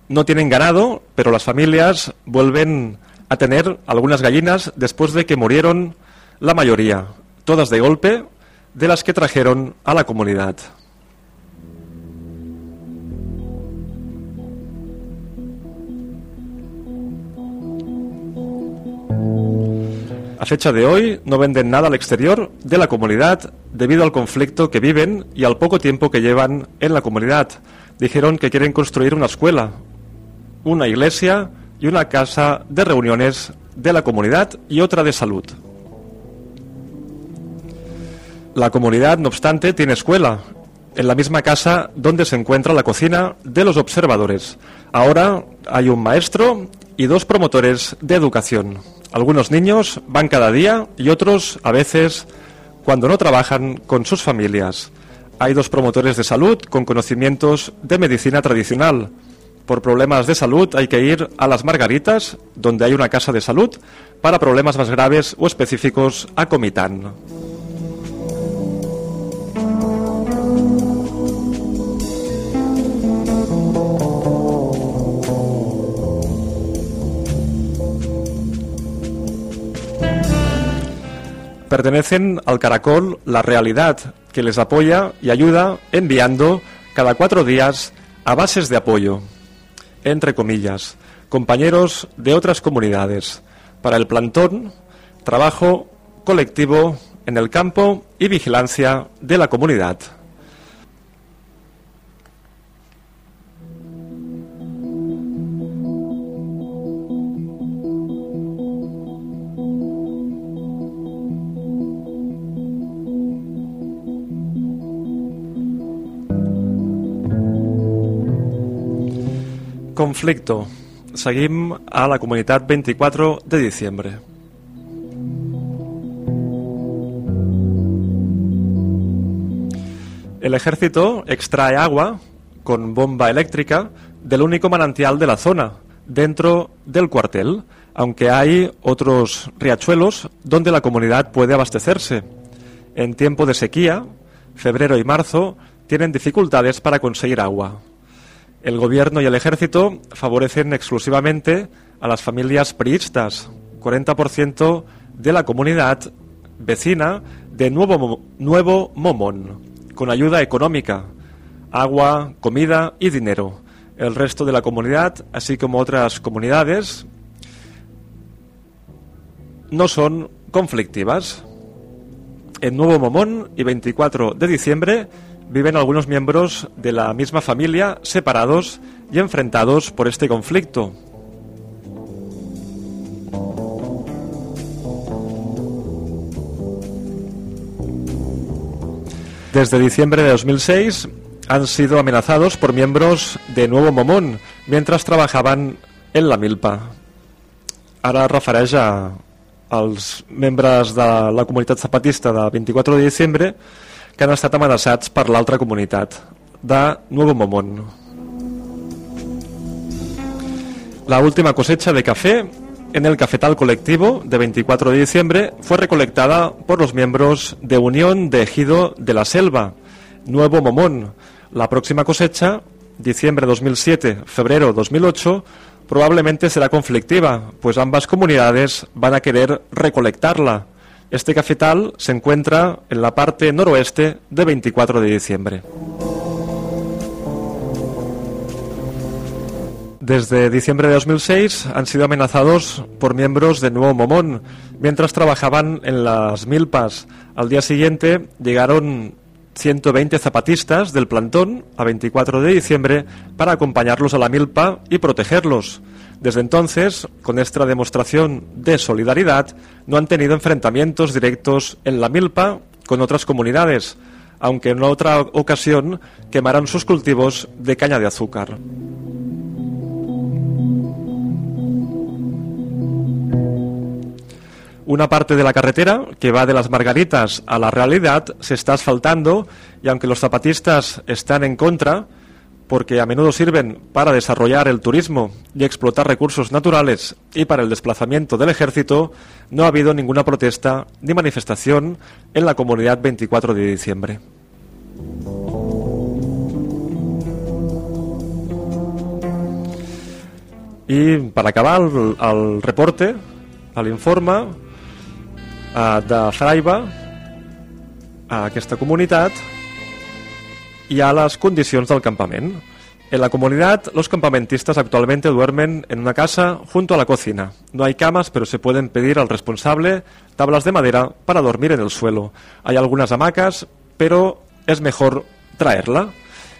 No tienen ganado, pero las familias vuelven a tener algunas gallinas después de que murieron la mayoría, todas de golpe, de las que trajeron a la comunidad. A fecha de hoy no venden nada al exterior de la comunidad debido al conflicto que viven y al poco tiempo que llevan en la comunidad. Dijeron que quieren construir una escuela, una iglesia y una casa de reuniones de la comunidad y otra de salud. La comunidad, no obstante, tiene escuela, en la misma casa donde se encuentra la cocina de los observadores. Ahora hay un maestro y dos promotores de educación. Algunos niños van cada día y otros a veces cuando no trabajan con sus familias. Hay dos promotores de salud con conocimientos de medicina tradicional. Por problemas de salud hay que ir a las Margaritas, donde hay una casa de salud, para problemas más graves o específicos a Comitán. Pertenecen al caracol La Realidad, que les apoya y ayuda enviando cada cuatro días a bases de apoyo, entre comillas, compañeros de otras comunidades, para el plantón, trabajo colectivo en el campo y vigilancia de la comunidad. Conflicto. Seguim a la comunitat 24 de diciembre. El ejército extrae agua con bomba eléctrica del único manantial de la zona, dentro del cuartel, aunque hay otros riachuelos donde la comunidad puede abastecerse. En tiempo de sequía, febrero y marzo, tienen dificultades para conseguir agua. El gobierno y el ejército favorecen exclusivamente a las familias priistas, 40% de la comunidad vecina de Nuevo, Nuevo Momón, con ayuda económica, agua, comida y dinero. El resto de la comunidad, así como otras comunidades, no son conflictivas. En Nuevo Momón y 24 de diciembre viven algunos miembros de la misma familia separados y enfrentados por este conflicto. Desde diciembre de 2006 han sido amenazados por miembros de Nuevo Momón mientras trabajaban en la milpa. Ara refereix a, als membres de la comunitat zapatista de 24 de diciembre que han Nuevo Momón. La última cosecha de café en el cafetal colectivo de 24 de diciembre fue recolectada por los miembros de Unión de Ejido de la Selva, Nuevo Momón. La próxima cosecha, diciembre 2007, febrero 2008, probablemente será conflictiva, pues ambas comunidades van a querer recolectarla. Este cafetal se encuentra en la parte noroeste de 24 de diciembre. Desde diciembre de 2006 han sido amenazados por miembros de Nuevo Momón mientras trabajaban en las milpas. Al día siguiente llegaron 120 zapatistas del plantón a 24 de diciembre para acompañarlos a la milpa y protegerlos. Desde entonces, con esta demostración de solidaridad, no han tenido enfrentamientos directos en la milpa con otras comunidades, aunque en otra ocasión quemaron sus cultivos de caña de azúcar. Una parte de la carretera que va de las Margaritas a la realidad se está asfaltando y aunque los zapatistas están en contra, porque a menudo sirven para desarrollar el turismo y explotar recursos naturales y para el desplazamiento del ejército, no ha habido ninguna protesta ni manifestación en la comunidad 24 de diciembre. I per acabar el, el reporte, l'informe eh, de Fraiba a aquesta comunitat hi ha las condicions del campament. En la comunidad, los campamentistas actualmente duermen en una casa junto a la cocina. No hay camas, pero se pueden pedir al responsable tablas de madera para dormir en el suelo. Hay algunas hamacas, pero es mejor traerla.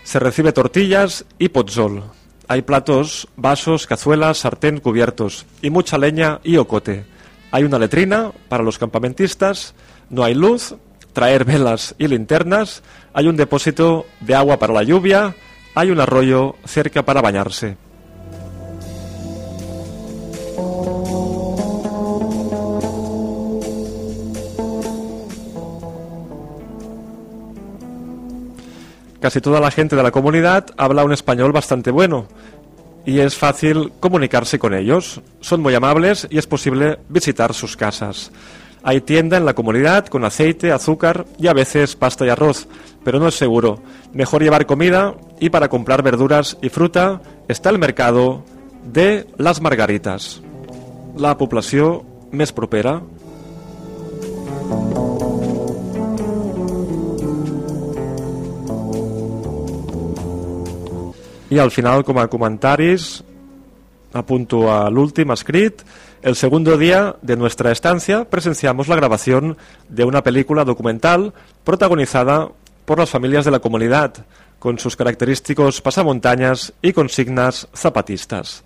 Se recibe tortillas y potzol. Hay platos, vasos, cazuelas, sartén, cubiertos y mucha leña y ocote. Hay una letrina para los campamentistas, no hay luz, traer velas y linternas, hay un depósito de agua para la lluvia, hay un arroyo cerca para bañarse. Casi toda la gente de la comunidad habla un español bastante bueno y es fácil comunicarse con ellos. Son muy amables y es posible visitar sus casas. Hay tienda en la comunidad con aceite, azúcar y a veces pasta y arroz, pero no es seguro. Mejor llevar comida y para comprar verduras y fruta está el mercado de las Margaritas. La població més propera Y al final, como a apunto a l'últim escrit. El segundo día de nuestra estancia presenciamos la grabación de una película documental protagonizada por las familias de la comunidad, con sus característicos pasamontañas y consignas zapatistas.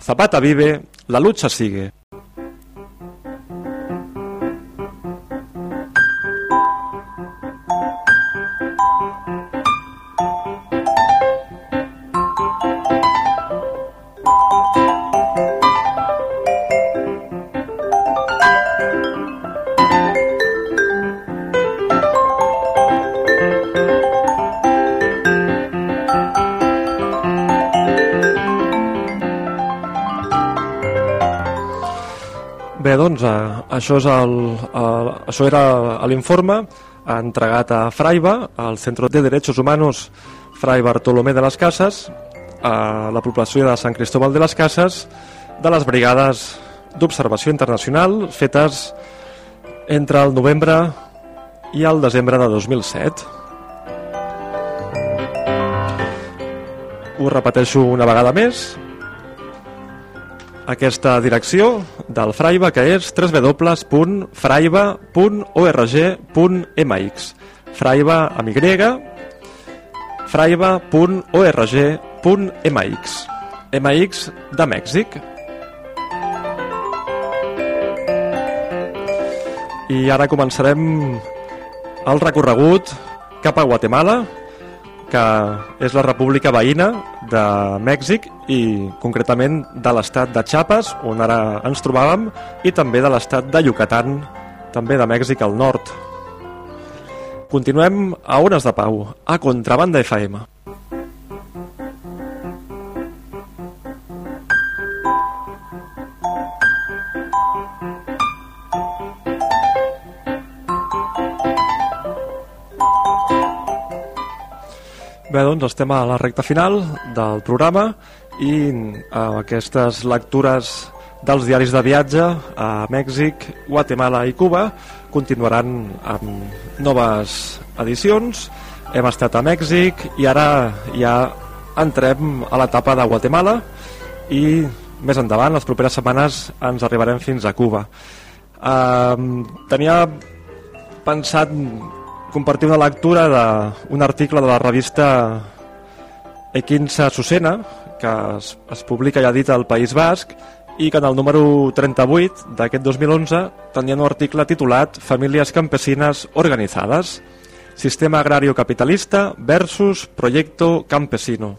Zapata vive, la lucha sigue. Bé, doncs, eh, això, és el, el, això era l'informe entregat a Fraiba, al Centre de Derechos Humanos Fray Bartolomé de les Cases, a la població de Sant Cristóbal de les Cases, de les brigades d'observació internacional fetes entre el novembre i el desembre de 2007. Ho repeteixo una vegada més, aquesta direcció del Fraiba, que és www.fraiba.org.mx Fraiba amb Y fraiba.org.mx MX de Mèxic. I ara començarem el recorregut cap a Guatemala que és la república veïna de Mèxic i concretament de l'estat de Chiapas, on ara ens trobàvem, i també de l'estat de Yucatán, també de Mèxic al nord. Continuem a Ones de Pau, a Contrabanda FM. Bé, doncs estem a la recta final del programa i amb aquestes lectures dels diaris de viatge a Mèxic, Guatemala i Cuba continuaran amb noves edicions. Hem estat a Mèxic i ara ja entrem a l'etapa de Guatemala i més endavant, les properes setmanes, ens arribarem fins a Cuba. Uh, tenia pensat compartir una lectura d'un article de la revista E15 Susena, que es, es publica ja dit al País Basc, i que en el número 38 d'aquest 2011 tenia un article titulat Famílies campesines organitzades, sistema agrario capitalista versus proyecto campesino.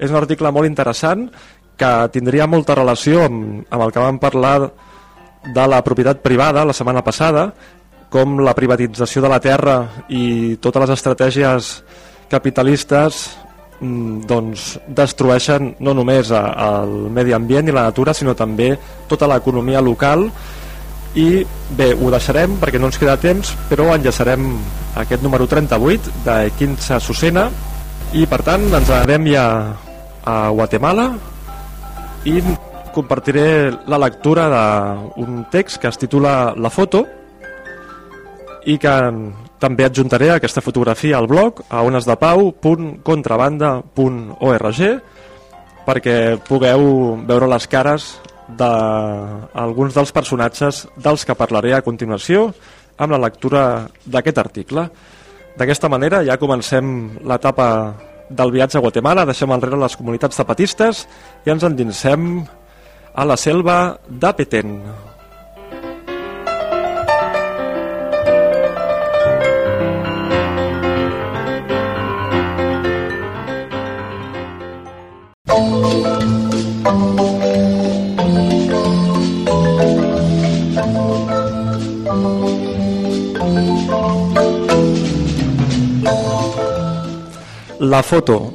És un article molt interessant que tindria molta relació amb, amb el que vam parlar de la propietat privada la setmana passada com la privatització de la terra i totes les estratègies capitalistes mm, doncs destrueixen no només el medi ambient i la natura sinó també tota l'economia local. I bé, ho deixarem perquè no ens queda temps però enllaçarem aquest número 38 de Quinza Susena i per tant ens anarem ja a Guatemala i compartiré la lectura d'un text que es titula La foto i que també adjuntaré aquesta fotografia al blog a onesdepau.contrabanda.org perquè pugueu veure les cares d'alguns de, dels personatges dels que parlaré a continuació amb la lectura d'aquest article. D'aquesta manera ja comencem l'etapa del viatge a Guatemala, deixem enrere les comunitats zapatistes i ens endinsem a la selva de La foto.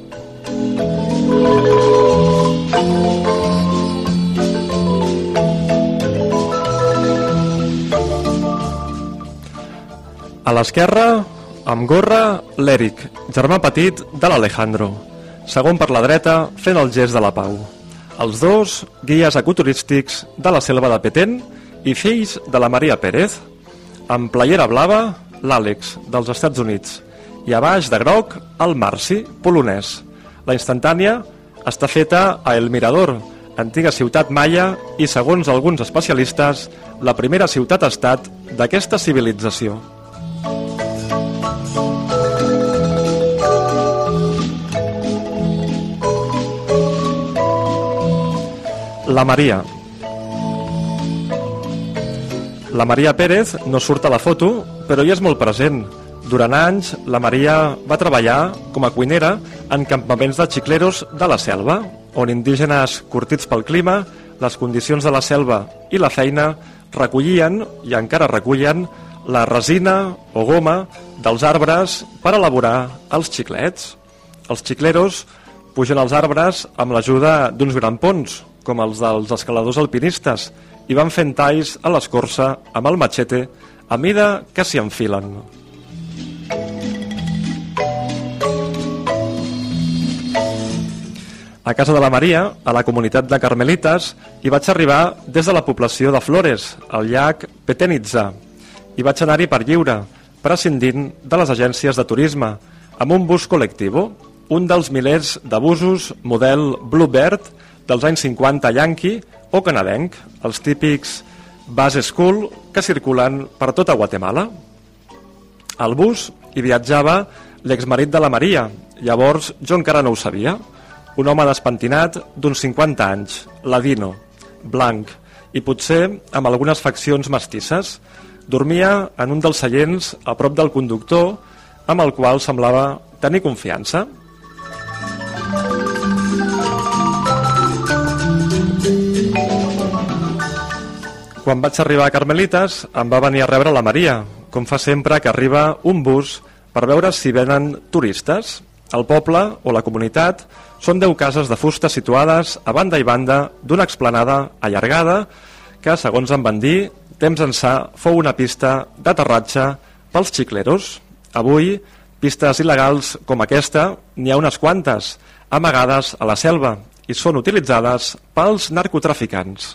A l'esquerra, amb gorra, l'Eric, germà petit de l'Alejandro. Segon per la dreta, fent el gest de la pau. Els dos, guies ecoturístics de la selva de Petén i fills de la Maria Pérez. Amb playera blava, l'Àlex, dels Estats Units i a baix de groc el Marci, polonès. La instantània està feta a El Mirador, antiga ciutat maia i, segons alguns especialistes, la primera ciutat-estat d'aquesta civilització. La Maria. La Maria Pérez no surt a la foto, però hi és molt present, durant anys, la Maria va treballar com a cuinera en campaments de xicleros de la selva, on indígenes curtits pel clima, les condicions de la selva i la feina recollien, i encara recullen, la resina o goma dels arbres per elaborar els xiclets. Els xicleros pugen als arbres amb l'ajuda d'uns grampons, com els dels escaladors alpinistes, i van fent talls a l'escorça amb el machete a mida que s'hi enfilen. A casa de la Maria, a la comunitat de Carmelites, hi vaig arribar des de la població de Flores, al llac Petenitza. I vaig anar-hi per lliure, prescindint de les agències de turisme, amb un bus col·lectiu, un dels milers de busos model Bluebird dels anys 50 Yankee o canadenc, els típics base school que circulen per tota Guatemala. Al bus hi viatjava l'exmarit de la Maria, llavors jo encara no ho sabia, un home despentinat d'uns 50 anys, ladino, blanc, i potser amb algunes faccions mestisses. Dormia en un dels seients a prop del conductor, amb el qual semblava tenir confiança. Quan vaig arribar a Carmelites, em va venir a rebre la Maria, com fa sempre que arriba un bus per veure si venen turistes. El poble o la comunitat són 10 cases de fusta situades a banda i banda d'una explanada allargada que, segons em van dir, temps ençà fou una pista d'aterratge pels xicleros. Avui, pistes il·legals com aquesta n'hi ha unes quantes, amagades a la selva, i són utilitzades pels narcotraficants.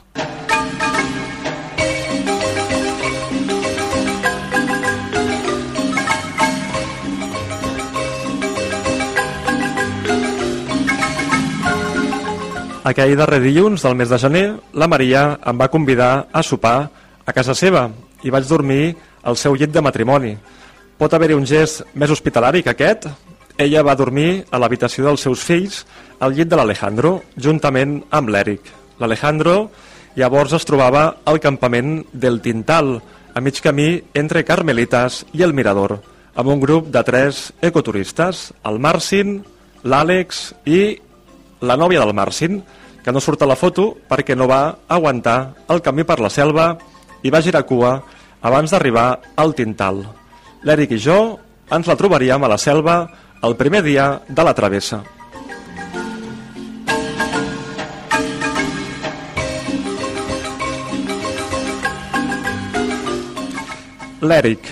Aquell darrer dilluns del mes de gener, la Maria em va convidar a sopar a casa seva i vaig dormir al seu llit de matrimoni. Pot haver-hi un gest més hospitalari que aquest? Ella va dormir a l'habitació dels seus fills al llit de l'Alejandro, juntament amb l'Eric. L'Alejandro llavors es trobava al campament del Tintal, a mig camí entre Carmelites i el Mirador, amb un grup de tres ecoturistes, el Marcin, l'Àlex i la nòvia del Marcin, que no surt a la foto perquè no va aguantar el camí per la selva i va girar cua abans d'arribar al Tintal. L'Eric i jo ens la trobaríem a la selva el primer dia de la travessa. L'Eric.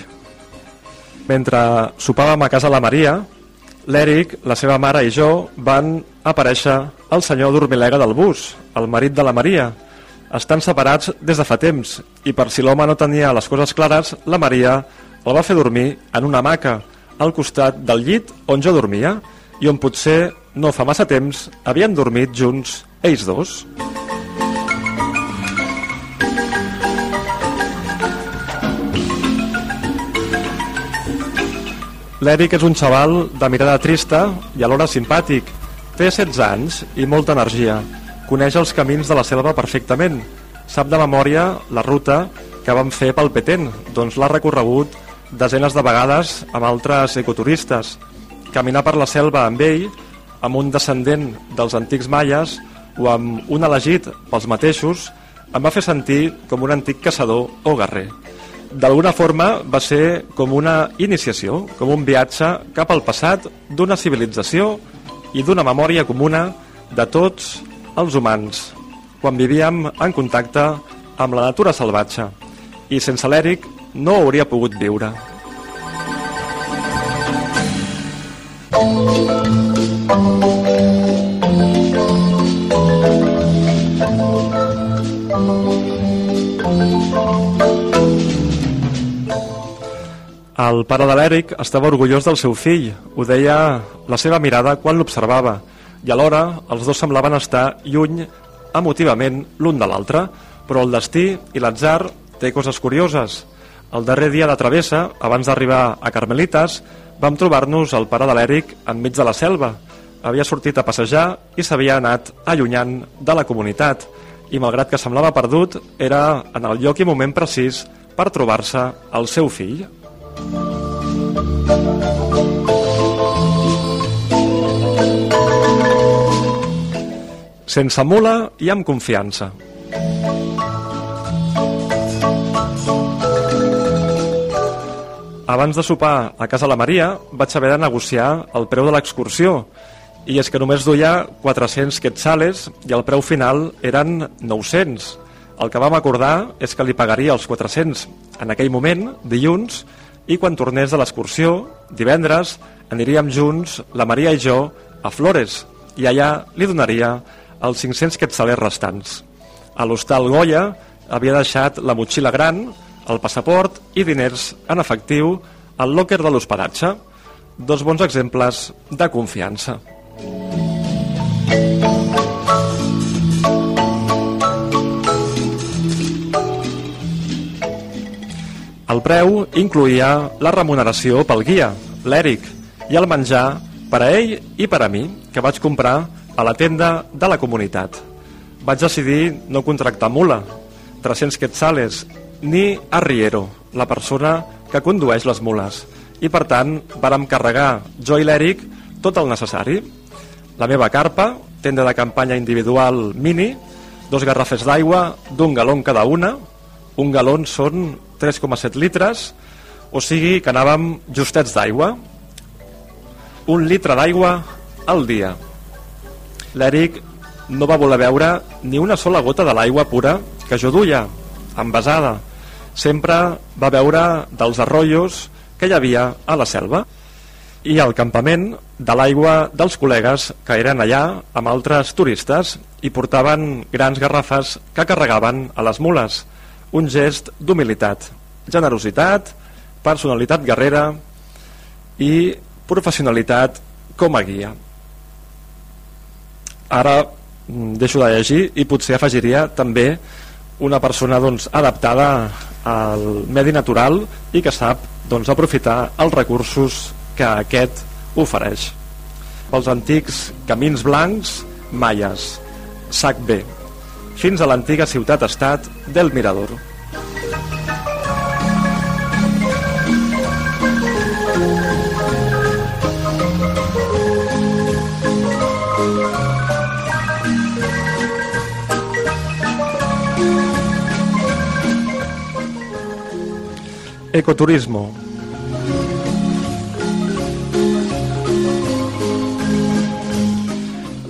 Mentre sopàvem a casa la Maria, l'Eric, la seva mare i jo van aparèixer el senyor Dormilega del bus, el marit de la Maria. Estan separats des de fa temps i per si l'home no tenia les coses clares, la Maria el va fer dormir en una maca al costat del llit on jo dormia i on potser no fa massa temps havien dormit junts ells dos. L'Eric és un xaval de mirada trista i alhora simpàtic. Té 16 anys i molta energia. Coneix els camins de la selva perfectament. Sap de memòria la ruta que vam fer pel Petén, doncs l'ha recorregut desenes de vegades amb altres ecoturistes. Caminar per la selva amb ell, amb un descendent dels antics maies o amb un elegit pels mateixos, em va fer sentir com un antic caçador o guerrer d'alguna forma va ser com una iniciació, com un viatge cap al passat d'una civilització i d'una memòria comuna de tots els humans, quan vivíem en contacte amb la natura salvatge. I sense l'Eric no hauria pogut viure. El pare de l'Eric estava orgullós del seu fill, ho deia la seva mirada quan l'observava, i alhora els dos semblaven estar lluny emotivament l'un de l'altre, però el destí i l'atzar té coses curioses. El darrer dia de travessa, abans d'arribar a Carmelites, vam trobar-nos el pare de l'Eric enmig de la selva. Havia sortit a passejar i s'havia anat allunyant de la comunitat, i malgrat que semblava perdut, era en el lloc i moment precís per trobar-se el seu fill. Sense mula i amb confiança. Abans de sopar a casa la Maria vaig haver de negociar el preu de l'excursió i és que només duia 400 quetzales i el preu final eren 900. El que vam acordar és que li pagaria els 400 en aquell moment, dilluns, i quan tornés de l'excursió, divendres, aniríem junts, la Maria i jo, a Flores, i allà li donaria els 500 quetzalers restants. A l'hostal Goya havia deixat la motxilla gran, el passaport i diners en efectiu al lòquer de l'hospedatge. Dos bons exemples de confiança. El preu incluïa la remuneració pel guia, l'Eric, i el menjar per a ell i per a mi, que vaig comprar a la tenda de la comunitat. Vaig decidir no contractar mula, 300 quetzales, ni arriero, la persona que condueix les mules. I per tant, vàrem carregar jo i l'Eric tot el necessari. La meva carpa, tenda de campanya individual mini, dos garrafes d'aigua d'un galó cada una, un galó són 3,7 litres, o sigui que anàvem justets d'aigua, un litre d'aigua al dia. L'Eric no va voler veure ni una sola gota de l'aigua pura que jo duia, envasada. Sempre va veure dels arroyos que hi havia a la selva i al campament de l'aigua dels col·legues que eren allà amb altres turistes i portaven grans garrafes que carregaven a les mules. Un gest d'humilitat, generositat, personalitat guerrera i professionalitat com a guia. Ara mm, deixo de llegir i potser afegiria també una persona doncs, adaptada al medi natural i que sap doncs, aprofitar els recursos que aquest ofereix. Pels antics camins blancs, maies, sac B, fins a l'antiga ciutat-estat del Mirador. Ecoturismo.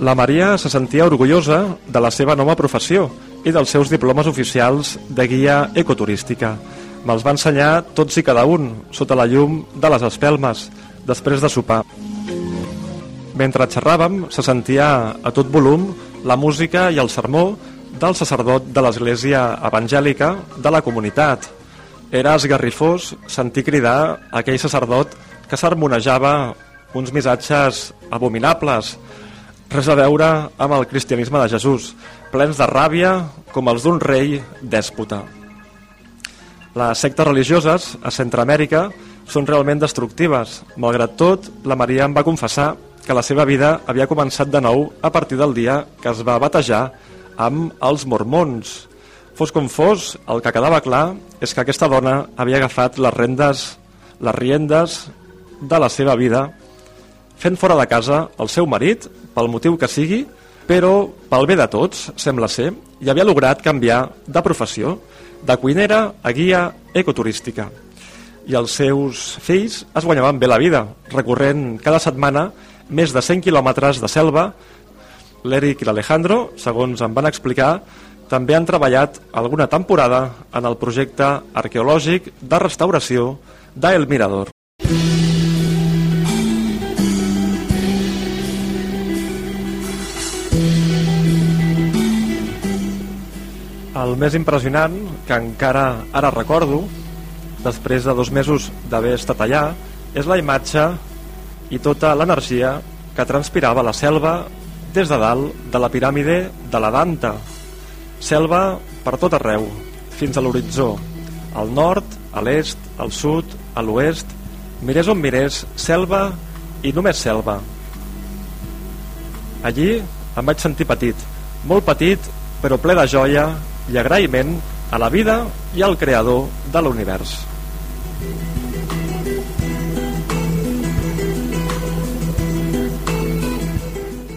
La Maria se sentia orgullosa de la seva nova professió i dels seus diplomes oficials de guia ecoturística. Me'ls va ensenyar tots i cada un, sota la llum de les espelmes, després de sopar. Mentre xerràvem, se sentia a tot volum la música i el sermó del sacerdot de l'Església Evangèlica de la comunitat. Era esgarrifós sentir cridar aquell sacerdot que sermonejava uns missatges abominables, res a veure amb el cristianisme de Jesús, plens de ràbia com els d'un rei dèspota. Les sectes religioses a Centroamèrica són realment destructives. Malgrat tot, la Maria em va confessar que la seva vida havia començat de nou a partir del dia que es va batejar amb els mormons. Fos com fos, el que quedava clar és que aquesta dona havia agafat les rendes, les riendes de la seva vida fent fora de casa el seu marit, pel motiu que sigui, però pel bé de tots, sembla ser, i havia lograt canviar de professió, de cuinera a guia ecoturística. I els seus fills es guanyaven bé la vida, recorrent cada setmana més de 100 quilòmetres de selva. L'Eric i l'Alejandro, segons em van explicar, també han treballat alguna temporada en el projecte arqueològic de restauració d'El Mirador. El més impressionant, que encara ara recordo, després de dos mesos d'haver estat allà, és la imatge i tota l'energia que transpirava la selva des de dalt de la piràmide de la Danta. Selva per tot arreu, fins a l'horitzó, al nord, a l'est, al sud, a l'oest, mirés on mirés, selva i només selva. Allí em vaig sentir petit, molt petit, però ple de joia i agraïment a la vida i al creador de l'univers.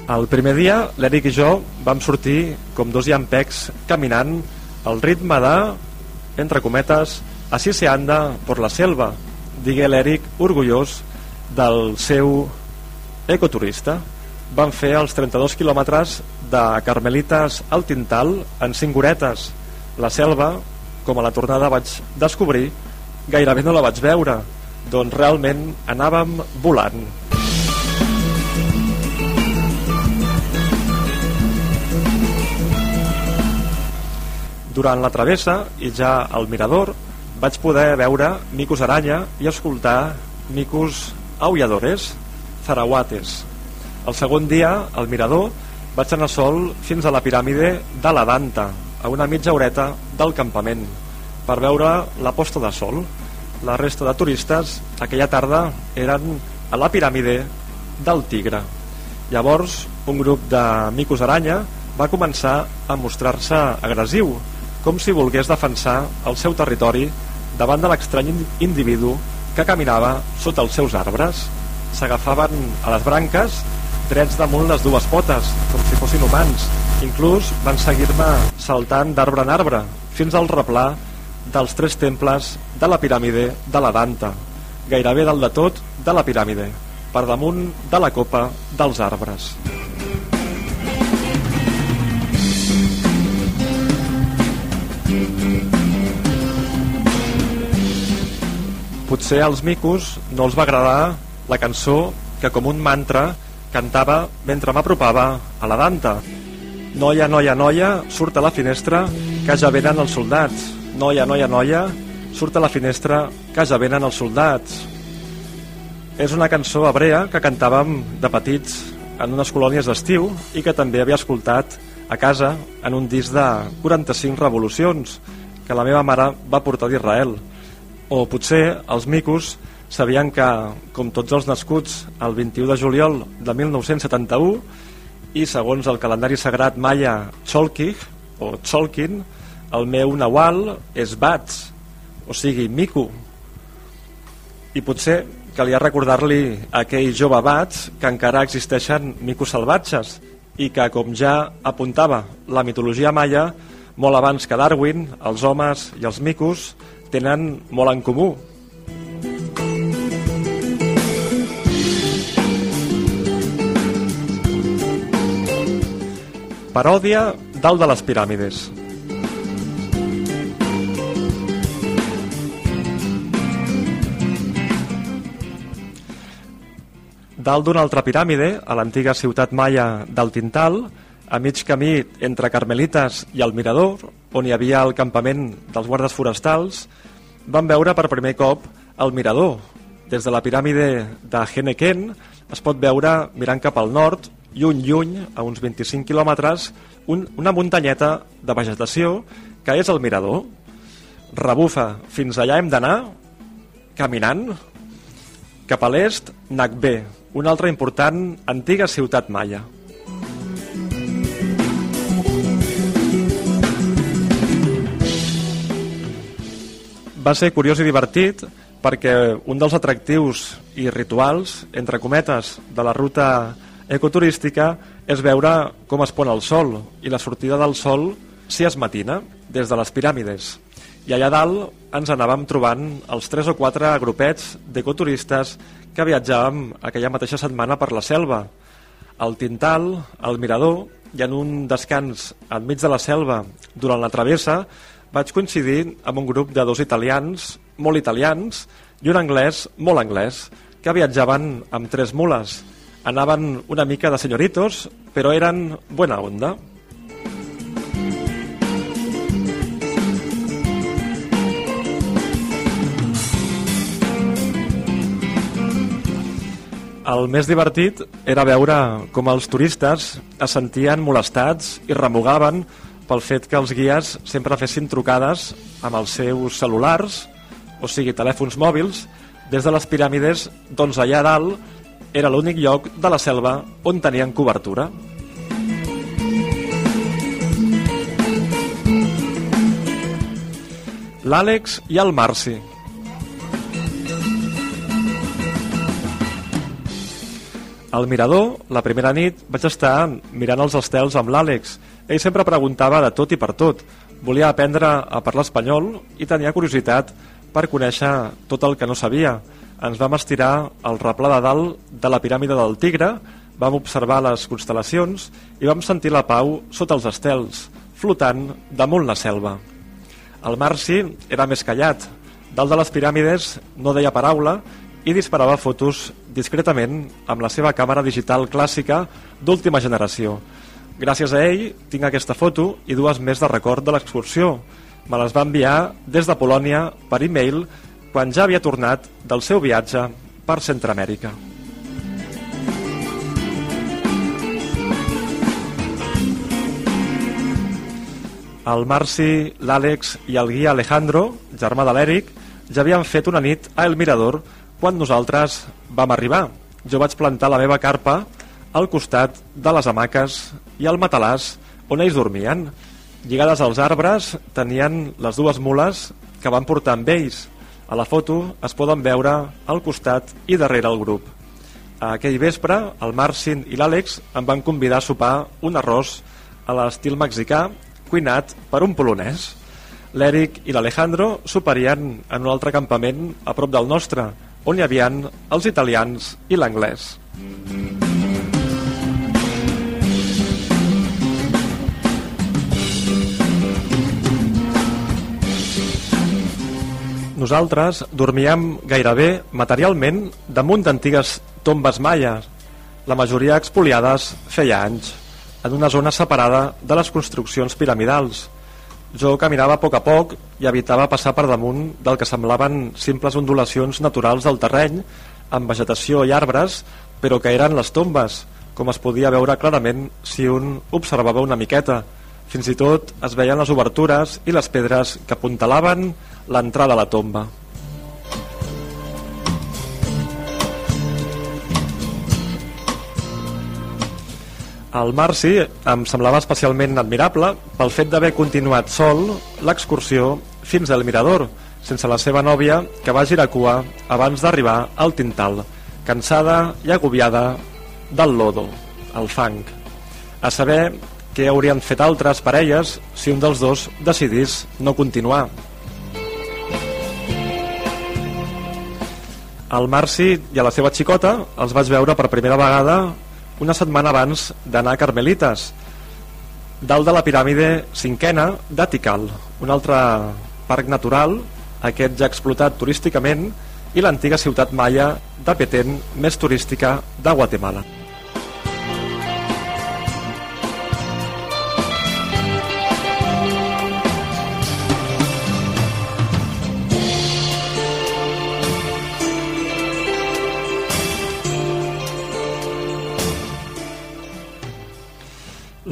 El primer dia, l'Eric i jo vam sortir com dos llampecs caminant al ritme de, entre cometes, així se anda per la selva, digué l'Eric orgullós del seu ecoturista. Van fer els 32 quilòmetres de Carmelites al Tintal en 5 horetes. La selva, com a la tornada vaig descobrir, gairebé no la vaig veure, doncs realment anàvem volant. Durant la travessa i ja al mirador vaig poder veure micos aranya i escoltar micos aulladores, zarahuates. El segon dia, al mirador, vaig anar sol fins a la piràmide de la Danta, a una mitja horeta del campament, per veure la posta de sol. La resta de turistes aquella tarda eren a la piràmide del Tigre. Llavors, un grup de micos aranya va començar a mostrar-se agressiu, com si volgués defensar el seu territori davant de l'estrany individu que caminava sota els seus arbres. S'agafaven a les branques drets damunt les dues potes, com si fossin humans. Inclús van seguir-me saltant d'arbre en arbre, fins al replà dels tres temples de la piràmide de la Danta, gairebé dalt de tot de la piràmide, per damunt de la copa dels arbres. Potser als micos no els va agradar la cançó que com un mantra cantava mentre m'apropava a la Danta. Noia, noia, noia, surt a la finestra que ja venen els soldats. Noia, noia, noia, surt a la finestra que ja venen els soldats. És una cançó hebrea que cantàvem de petits en unes colònies d'estiu i que també havia escoltat a casa en un disc de 45 revolucions que la meva mare va portar d'Israel. O potser els micos sabien que, com tots els nascuts el 21 de juliol de 1971, i segons el calendari sagrat maia Cholkig, o Cholkin, el meu Nawal és Bats, o sigui, mico. I potser calia recordar-li a aquell jove Bats que encara existeixen micos salvatges i que, com ja apuntava la mitologia maia, molt abans que Darwin, els homes i els micos tenen molt en comú. Paròdia dalt de les piràmides. Dalt d'una altra piràmide, a l'antiga ciutat maia del Tintal, a mig camí entre Carmelites i el Mirador, on hi havia el campament dels guardes forestals, van veure per primer cop el Mirador. Des de la piràmide de Heneken es pot veure, mirant cap al nord, lluny, lluny, a uns 25 quilòmetres, un, una muntanyeta de vegetació que és el Mirador. Rebufa, fins allà hem d'anar caminant. Cap a l'est, Nagbe, una altra important antiga ciutat maia. Va ser curiós i divertit perquè un dels atractius i rituals, entre cometes, de la ruta ecoturística és veure com es pon el sol i la sortida del sol si es matina des de les piràmides. I allà dalt ens anàvem trobant els tres o quatre grupets d'ecoturistes que viatjàvem aquella mateixa setmana per la selva. Al Tintal, al Mirador, i en un descans enmig de la selva durant la travessa vaig coincidir amb un grup de dos italians, molt italians, i un anglès, molt anglès, que viatjaven amb tres mules. Anaven una mica de senyoritos, però eren buena onda. El més divertit era veure com els turistes es sentien molestats i remugaven pel fet que els guies sempre fessin trucades amb els seus cel·lulars, o sigui, telèfons mòbils, des de les piràmides, doncs allà dalt era l'únic lloc de la selva on tenien cobertura. L'Àlex i el Marci. Al mirador, la primera nit, vaig estar mirant els estels amb l'Àlex. Ell sempre preguntava de tot i per tot. Volia aprendre a parlar espanyol i tenia curiositat per conèixer tot el que no sabia. Ens vam estirar al replà de dalt de la piràmide del Tigre, vam observar les constel·lacions i vam sentir la pau sota els estels, flotant damunt la selva. El Marci era més callat. Dalt de les piràmides no deia paraula i disparava fotos discretament amb la seva càmera digital clàssica d'última generació. Gràcies a ell tinc aquesta foto i dues més de record de l'excursió. Me les va enviar des de Polònia per e-mail quan ja havia tornat del seu viatge per Centroamèrica. El Marci, l'Àlex i el guia Alejandro, germà de l'Èric, ja havien fet una nit a El Mirador quan nosaltres vam arribar. Jo vaig plantar la meva carpa al costat de les hamaques i al matalàs on ells dormien. Lligades als arbres tenien les dues mules que van portar amb ells. A la foto es poden veure al costat i darrere el grup. Aquell vespre, el Marcin i l'Àlex em van convidar a sopar un arròs a l'estil mexicà cuinat per un polonès. L'Eric i l'Alejandro soparien en un altre campament a prop del nostre, on hi havien els italians i l'anglès. Nosaltres dormíem gairebé materialment damunt d'antigues tombes maies, la majoria expoliades feia anys, en una zona separada de les construccions piramidals. Jo caminava a poc a poc i evitava passar per damunt del que semblaven simples ondulacions naturals del terreny, amb vegetació i arbres, però que eren les tombes, com es podia veure clarament si un observava una miqueta. Fins i tot es veien les obertures i les pedres que apuntalaven l'entrada a la tomba. El Marci em semblava especialment admirable pel fet d'haver continuat sol l'excursió fins al Mirador, sense la seva nòvia, que va girar cua abans d'arribar al Tintal, cansada i agobiada del lodo, el fang. A saber què haurien fet altres parelles si un dels dos decidís no continuar. El Marci i a la seva xicota els vaig veure per primera vegada una setmana abans d'anar a Carmelites, dalt de la piràmide cinquena de Tikal, un altre parc natural, aquest ja explotat turísticament, i l'antiga ciutat maia de Petén, més turística de Guatemala.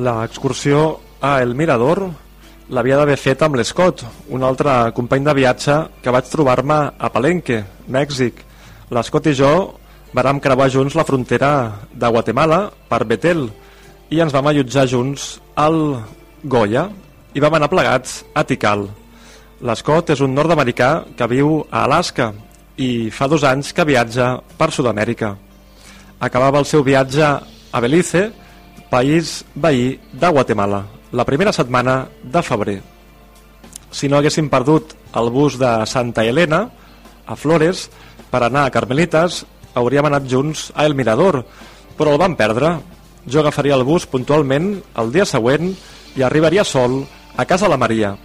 L'excursió a El Mirador l'havia d'haver fet amb l'Escot, un altre company de viatge que vaig trobar-me a Palenque, Mèxic. L'Escot i jo vàrem creuar junts la frontera de Guatemala per Betel i ens vam allotjar junts al Goya i vam anar plegats a Tikal. L'Escot és un nord-americà que viu a Alaska i fa dos anys que viatja per Sud-amèrica. Acabava el seu viatge a Belize, país veí de Guatemala, la primera setmana de febrer. Si no haguéssim perdut el bus de Santa Helena, a Flores, per anar a Carmelites, hauríem anat junts a El Mirador, però el vam perdre. Jo agafaria el bus puntualment el dia següent i arribaria sol a casa la Maria,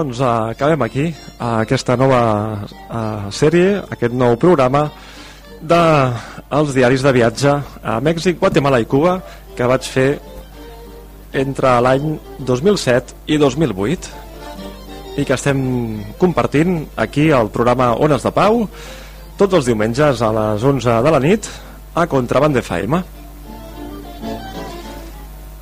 Doncs uh, acabem aquí, uh, aquesta nova uh, sèrie, aquest nou programa de els diaris de viatge a Mèxic, Guatemala i Cuba que vaig fer entre l'any 2007 i 2008 i que estem compartint aquí al programa Ones de Pau tots els diumenges a les 11 de la nit a Contraband FM.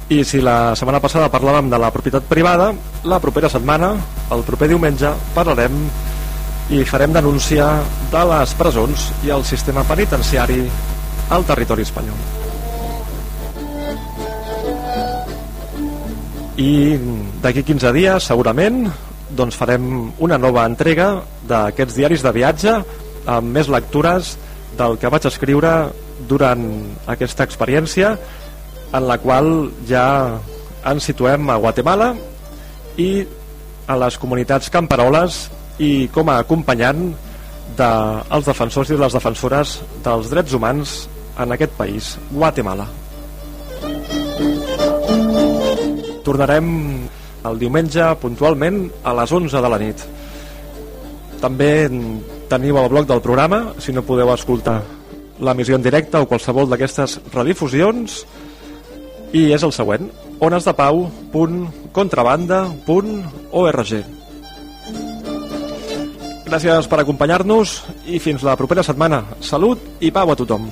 I si la setmana passada parlàvem de la propietat privada, la propera setmana, el proper diumenge, parlarem i farem denúncia de les presons i el sistema penitenciari al territori espanyol. I d'aquí 15 dies, segurament, doncs farem una nova entrega d'aquests diaris de viatge amb més lectures del que vaig escriure durant aquesta experiència en la qual ja ens situem a Guatemala i a les comunitats camperoles i com a acompanyant dels de defensors i les defensores dels drets humans en aquest país, Guatemala. Tornarem el diumenge puntualment a les 11 de la nit. També teniu el blog del programa, si no podeu escoltar l'emissió en directe o qualsevol d'aquestes redifusions, i és el següent onesdepau.contrabanda.org Gràcies per acompanyar-nos i fins la propera setmana. Salut i pau a tothom.